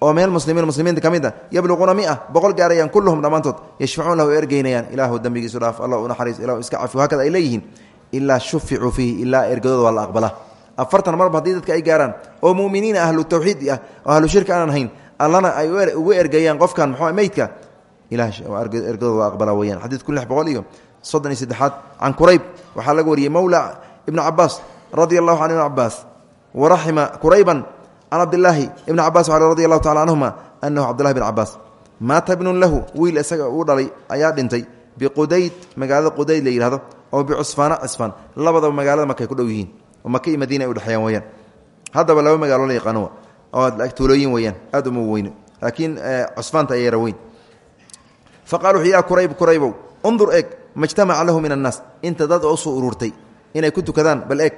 oo meel muslimiin muslimiinta ka mid a yabluquuna mia boqol gaarayaan kulluhum dhammaantood yashfacuun lahu ergeynayaan. Ilaahu dembigiisu dhaaf allah u naxariis ilahu iska cafi hakada ay leeyihiin ilaa shuficuu fiihi ilaa ergadooda waa la aqbala afartan marba haddii dadka ay gaaraan. Oo muminiina ahlu tawxiid ah oo ahlu shirka aanan hayn allana ay ugu ergeeyaan qofkan mxuu meydka ergadooda waa aqbala weyaan xadiid kun lix boqol iyo soddon iyo saddexaad can kurayb waxaa laga mowla ibnu cabaas radia allahu can ibn cabaas waraxima kurayban can cabdilaahi ibni cabas radi allahu tacala canhuma anahu cabdillahi bn cabaas maata lahu wiil isaga uu dhalay ayaa dhintay biqudayd magaalada qudayd la yihahdo oo bicusfaana cisfaan labadaba magaalada markay ku dhow maka iyo madiina ay udhexeeyaan weyaan haddaba laba magaalo la yaqaano oo tuulooyin weyaan aad uma weyno. Laakiin cusfaanta ay yara weyn fa qala wuxuu ya kurayb kuraybow undur eeg majtamaca lahu min annaas inta dad oo u soo ururtay inay ku tukadaan bal eeg.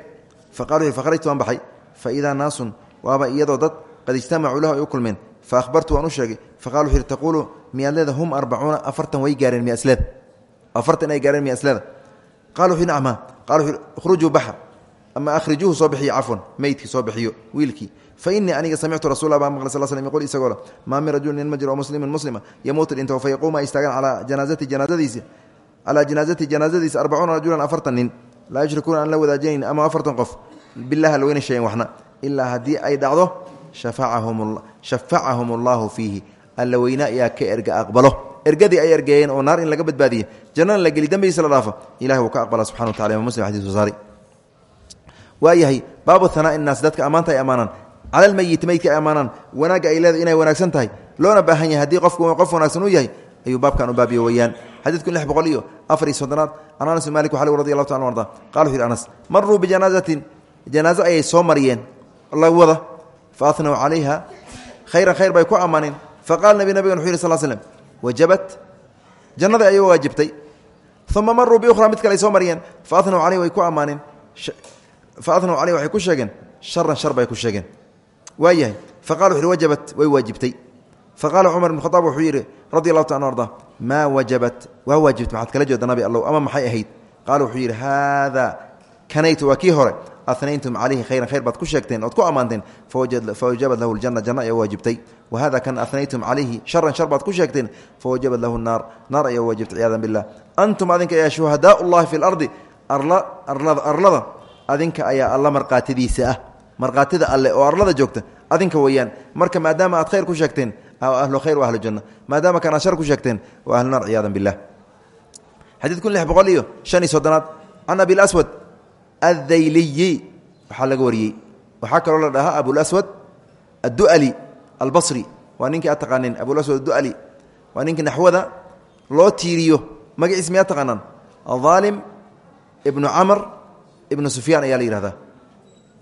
Fa qala wuxu fakhrajtu waan baxay fa idaa naasun waaba iyadoo dad qad ijtamacuu lahu ay u kulmeen. Fa ahbartu waan u sheegay fa qala wuxu taquulu miyaad leeda hum arbacuuna afartan ama ahrijuuhu soo bixiyo cafwan meydkii soo bixiyo wiilkii. Fa inii aniga samictu rasul baa maqlay sal slm yqul isagoo maa min rajulin nin ma jiro oo muslimin muslima yamuutu dhinto fa yaquuma ay istaagaan calaa janaazati janaazadiisi calaa janaazati janaazadiisa arbacuuna rajulan afartan nin. Laa yushrikuuna aan la wadaajinayn ama afartan qof. Bilah alweyna shayan waxna. Ilaa haddii ay dhacdo shafacahum allahu fiihi. Alla weyna ayaa ka erga aqbalo. Ergadii ay ergeeyeen oo naar in laga badbaadiye jannana la geli wasaari waayahay baabu hanaa naas dadka ammaanta ay ammaanaan cala lmeyiti meydka ay ammaanaan wanaagga ay leedahay inay wanaagsan tahay loona baahan yahay haddii qofku qof wanaagsan u yahay ayuu baabkan u baabiyo weyaan xadiidku lix boqol iyo afar iyo soddonaad can anas bin malik radi allahu taala arda qala wuxu anas maruu bijanaazatin janaazo ayay soo mariyeen la wada fa ahnaw calayha khayran khayr bay ku ammaaneen faqala nabi nabigan wuxu yih sal slm wajabat. Jannada ayuu waajibtay uma maruu biukhra mid kale ay soo mariyeen fa caleyh way ku ammaaneen fa ahnaw caleyh waxay ku sheegeen sharan shar bay ku sheegeen waa yahay faqala wuxu uhi wajabat way waajibtay faqala cumar ibn khadaab wuxuu yidhi radi allahu ta arda maa wajabat waa waajibtay maxaad kala jeeda nabi allow ama maxay ahayd qaala wuxuu yidhi haada kanaytu waa kii hore anaytum calayhi khayran khayr baad ku sheegteen ood ku ammaanteen fawajabat lahu ljana janna ayaa waajibtay wahada kan anaytum calayhi sharan shar baad ku sheegteen fawajabat lahu naar naar ayaa waajibtay ciyadan bilah antum adinka ayaa shuhadaa llahi fi lardi arlada adinka ayaa alla markhaatidiisa ah. Markhaatida alle oo arlada joogta adinka weeyaan. Marka maadaama aad khayr ku sheegteen ahlu khayr wa ahlu janna. Maadaama kan aad shar ku sheegteen waa ahlu naar ciyadan bilah xadiid kun lix boqol iyo shan iyo soddonaad. Can abilaswad addayliyi waxaa laga wariyey. Waxaa kaloo la dhahaa abulaswad addu'ali albasri. Waa ninkii aad taqaaneen abulaswad addu'ali waa ninkii naxwada loo tiiriyo magaciis miyaa taqaanaan? Aalim ibnu camr ibnu sufyaan ayaa la yihahdaa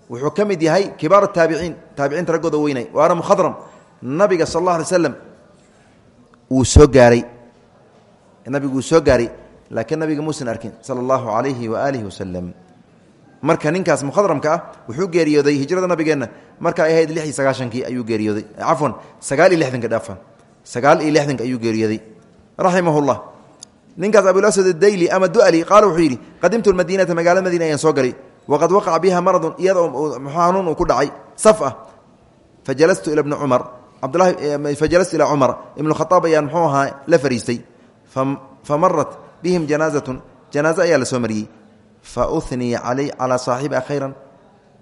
wuxuu ka mid yahay kibaar taabiciin taabiciinta raggooda weynay. Waana mukhadram nabiga sal alla alay slam wuu soo gaaray. Nabigu wuu soo gaaray laakiin nabiga muusan arkin sala allahu calayhi waaalihi wasalam marka ninkaas mukhadramka ah wuxuu geeriyooday hijrada nabigeenna. Marka ay ahayd lix iyo sagaashankii ayuu geeriyooday. Cafwan sagaal iyo dhaafan. Sagaal iyo ayuu geeriyooday. Raximahullah ninkaas abulaswad adayli ama du'ali qaala wuxuu yidhi qadimtu lmadiinata magaalada madiina ayaan soo galay. Waqad waqaca biha maradun iyadoo xanuun uu ku dhacay. Saf ah ila bni cumar. Cabdulahi fajalastu ilaa cumar. Ibnu khaaab ayaan muxuu ahaa la fariistay. Famarat bihim janaazatun. Janaaze ayaa la soo fa uniya calaa saaxibiha khayran.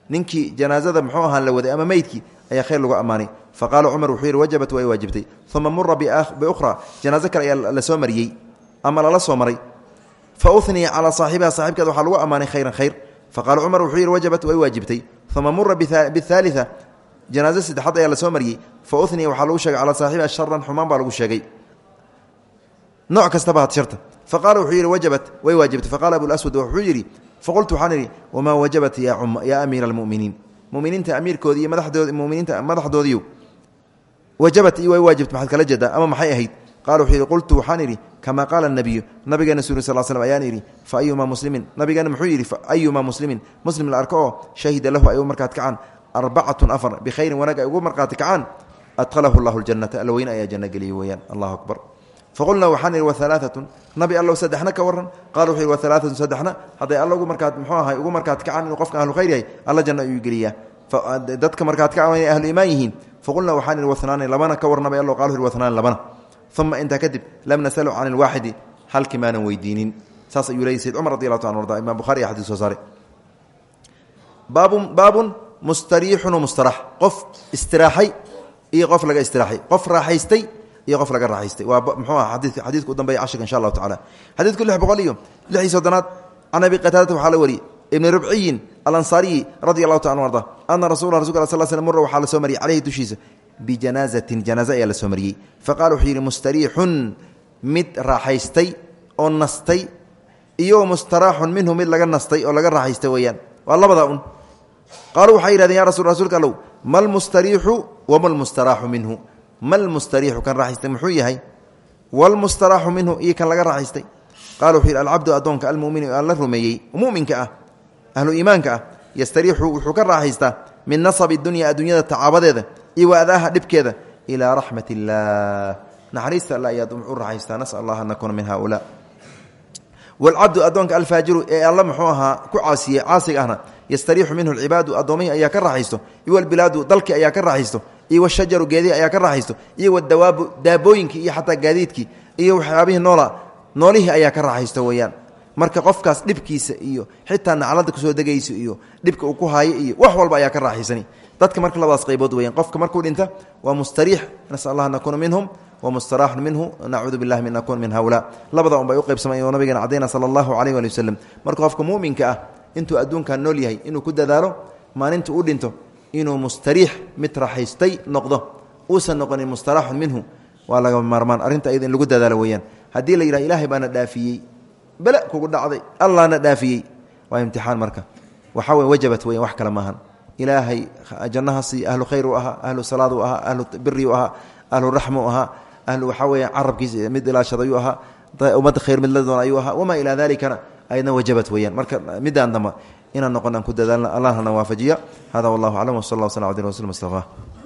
Ninkii janaazada muxuu la waday ama meydkii ayaa khayr lagu ammaanay faqaala cumar wuxuu yidhi wajabat way waajibtay. Uma mura biukhra janaazo kale ayaa la ama lala soo maray. Fa uniya calaa saaxibiha saaxibkeed waxaa lagu ammaanay khayran khayr. Faqaala cumar wuxuu yidhi wajabat way waajibtay. Uma mura bihaaliثa janaazo saddexaad ayaa la soo mariyey. Fa uniya waxaa lagu sheegay calaa saaxibiha sharan xumaan baa lagu sheegay. Nooc kastaba had sharta faqala wuxuu yidhi wajabat way waajibtay. Faqala abulaswad wuxuu yidhi faqultu waxaan idhi wamaa wajabat yaa amiira almuminiin. Muminiinta amiirkoodii iyo madadood muminiinta madaxdoodiiyo wajabat way waajibta kala jeedaa ama maxay ahayd qala wuxuu yidhi qultu waxaan idhi kamaa qaala nabiyu nabigeena suri sal slm ayaan idhi fa ayumaa muslimin nabigeena muxuu yidhi fa ayumaa muslimin muslim la arko shahida lahu ay u markaati kacaan arbacatun afar bikhayrin wanaag ay ugu markaati kacaan adhalahu llahu ljannata alweyne ayaa janno geliyey weeyaan allahu akbar faqulnaa waxaan idhi wahalaaatun nabi allow saddexna ka waran qala wuxuu yidhi wahalaaatun saddexna hadday alla ugu markaat muxuu ahay ugu markaat kacaan inuu qofka ahlu khayr yahay alla janno ayuu geliyaa dadka markaat kacan ahlu iimaan yihiin faqulnaa waxaan idhi wahnaani labana ka war nabi allow qala wuxu yhi wahnaani labana uma intaa kadib lam nasalu can ilwaaxidi halkii maanan weydiinin saas ayuu leeyay sayd cumar radi allahu ta an arda imam bukhari aya xadis soo saare baabun baabun mustariixun mustarax qof istiraaxay iyo qof laga istiraaxay qof raaxaystay iyo qof laga raaxaystay waa mxuu ah adi xadiidka u dambeeya cashirka insha allahu tacala xadiidku lix boqol iyo lix iyo soddonaad can abi qataadata waxaa la wariyey ibni ribciyin alansaariyi radi allahu ta an arda ana rasula rasulka sl sl mura waxaa la soo mariyay caleyhi dushiisa bijanaazatin janaaze ayaa la soo mariyey. Faqala wuxuu yidhi mustariixun mid raaxaystay oo nastay iyo mustaraaxun minhu mid laga nastay oo laga raaxaystay weeyaan. Waa labadaa un. Qaaluu waxay yihahdeen ya rasul rasuulka allow ma lmustariixu wama lmustaraaxu minhu. Ma lmustariixu kan raaxaystay muxuu yahay? Wlmustaraaxu minhu iyo kan laga raaxaystay. Qala wuxuu yidhi alcabdu addoonka almuminu aan la rumeeyey muminka ah ahlu iimaanka ah yastariixu wuxuu ka raaxaystaa min nasabi dunya adduunyada tacaabadeeda iyo waadaaha dhibkeeda ilaa raxmat illaah naxariista alla ayaad u raaxaystaa nasal allah an nakuuna min haulaa wlcabdu addoonka alfaajiru ee alla muxuu ahaa ku caasiye caasiga ahna yastariixu minhu lcibaadu addoommihii ayaa ka raaxaysto iyo walbilaadu dalki ayaa ka raaxaysto iyo washajaru geedihi ayaa ka raaxaysto iyo wadawaabu daabooyinkii iyo xataa gaadiidkii iyo waxyaabihii noola noolihii ayaa ka raaxaysto weeyaan. Marka qofkaas dhibkiisa iyo xitaa naclada ku soo degaysa iyo dhibka uu ku haayo iyo wax walba ayaa ka raaxaysani dadka marka labadaas qaybood weyaan qofka markuu dhinta waa mustariix nasal allah an nakuuna minhum wmustaraaxun minhu nacuudu billahi min nakuun min hawlaa labada un bay u qaybsamay oo nabigeena cadayna sala allahu caleyh waali marka qofka muuminka ah intuu adduunkan nool yahay inuu ku dadaalo maalinta u dhinto inuu mustariix mid raaxaystay noqdo uusan noqonin mustaraaxun minhu waa laga maarmaan. Arrinta iyada in lagu dadaalo weeyaan. Haddii la yidhaha ilaahay baana dhaafiyey. Bele kugu dhacday. Allahna dhaafiyey. Waa imtixaan marka. Waxaa wey wajabat weyan wax kale maahan ilaahay jannahaasi ahlu khayr u ahaa ahlu salaad u ahaa ahlu biri u ahaa ahlu raxma u ahaa ahlu waxaa weya carabkiisa mid ilaashad ayuu ahaa ummadda khayr mid la doon ayuu ahaa wamaa ilaa dalikana ayadna wajabat weeyaan. Marka midaan damba inaan noqon aan ku dadaalna allahna waafajiya hada wallahu aclam wsal allah sl abdi rasul mustafa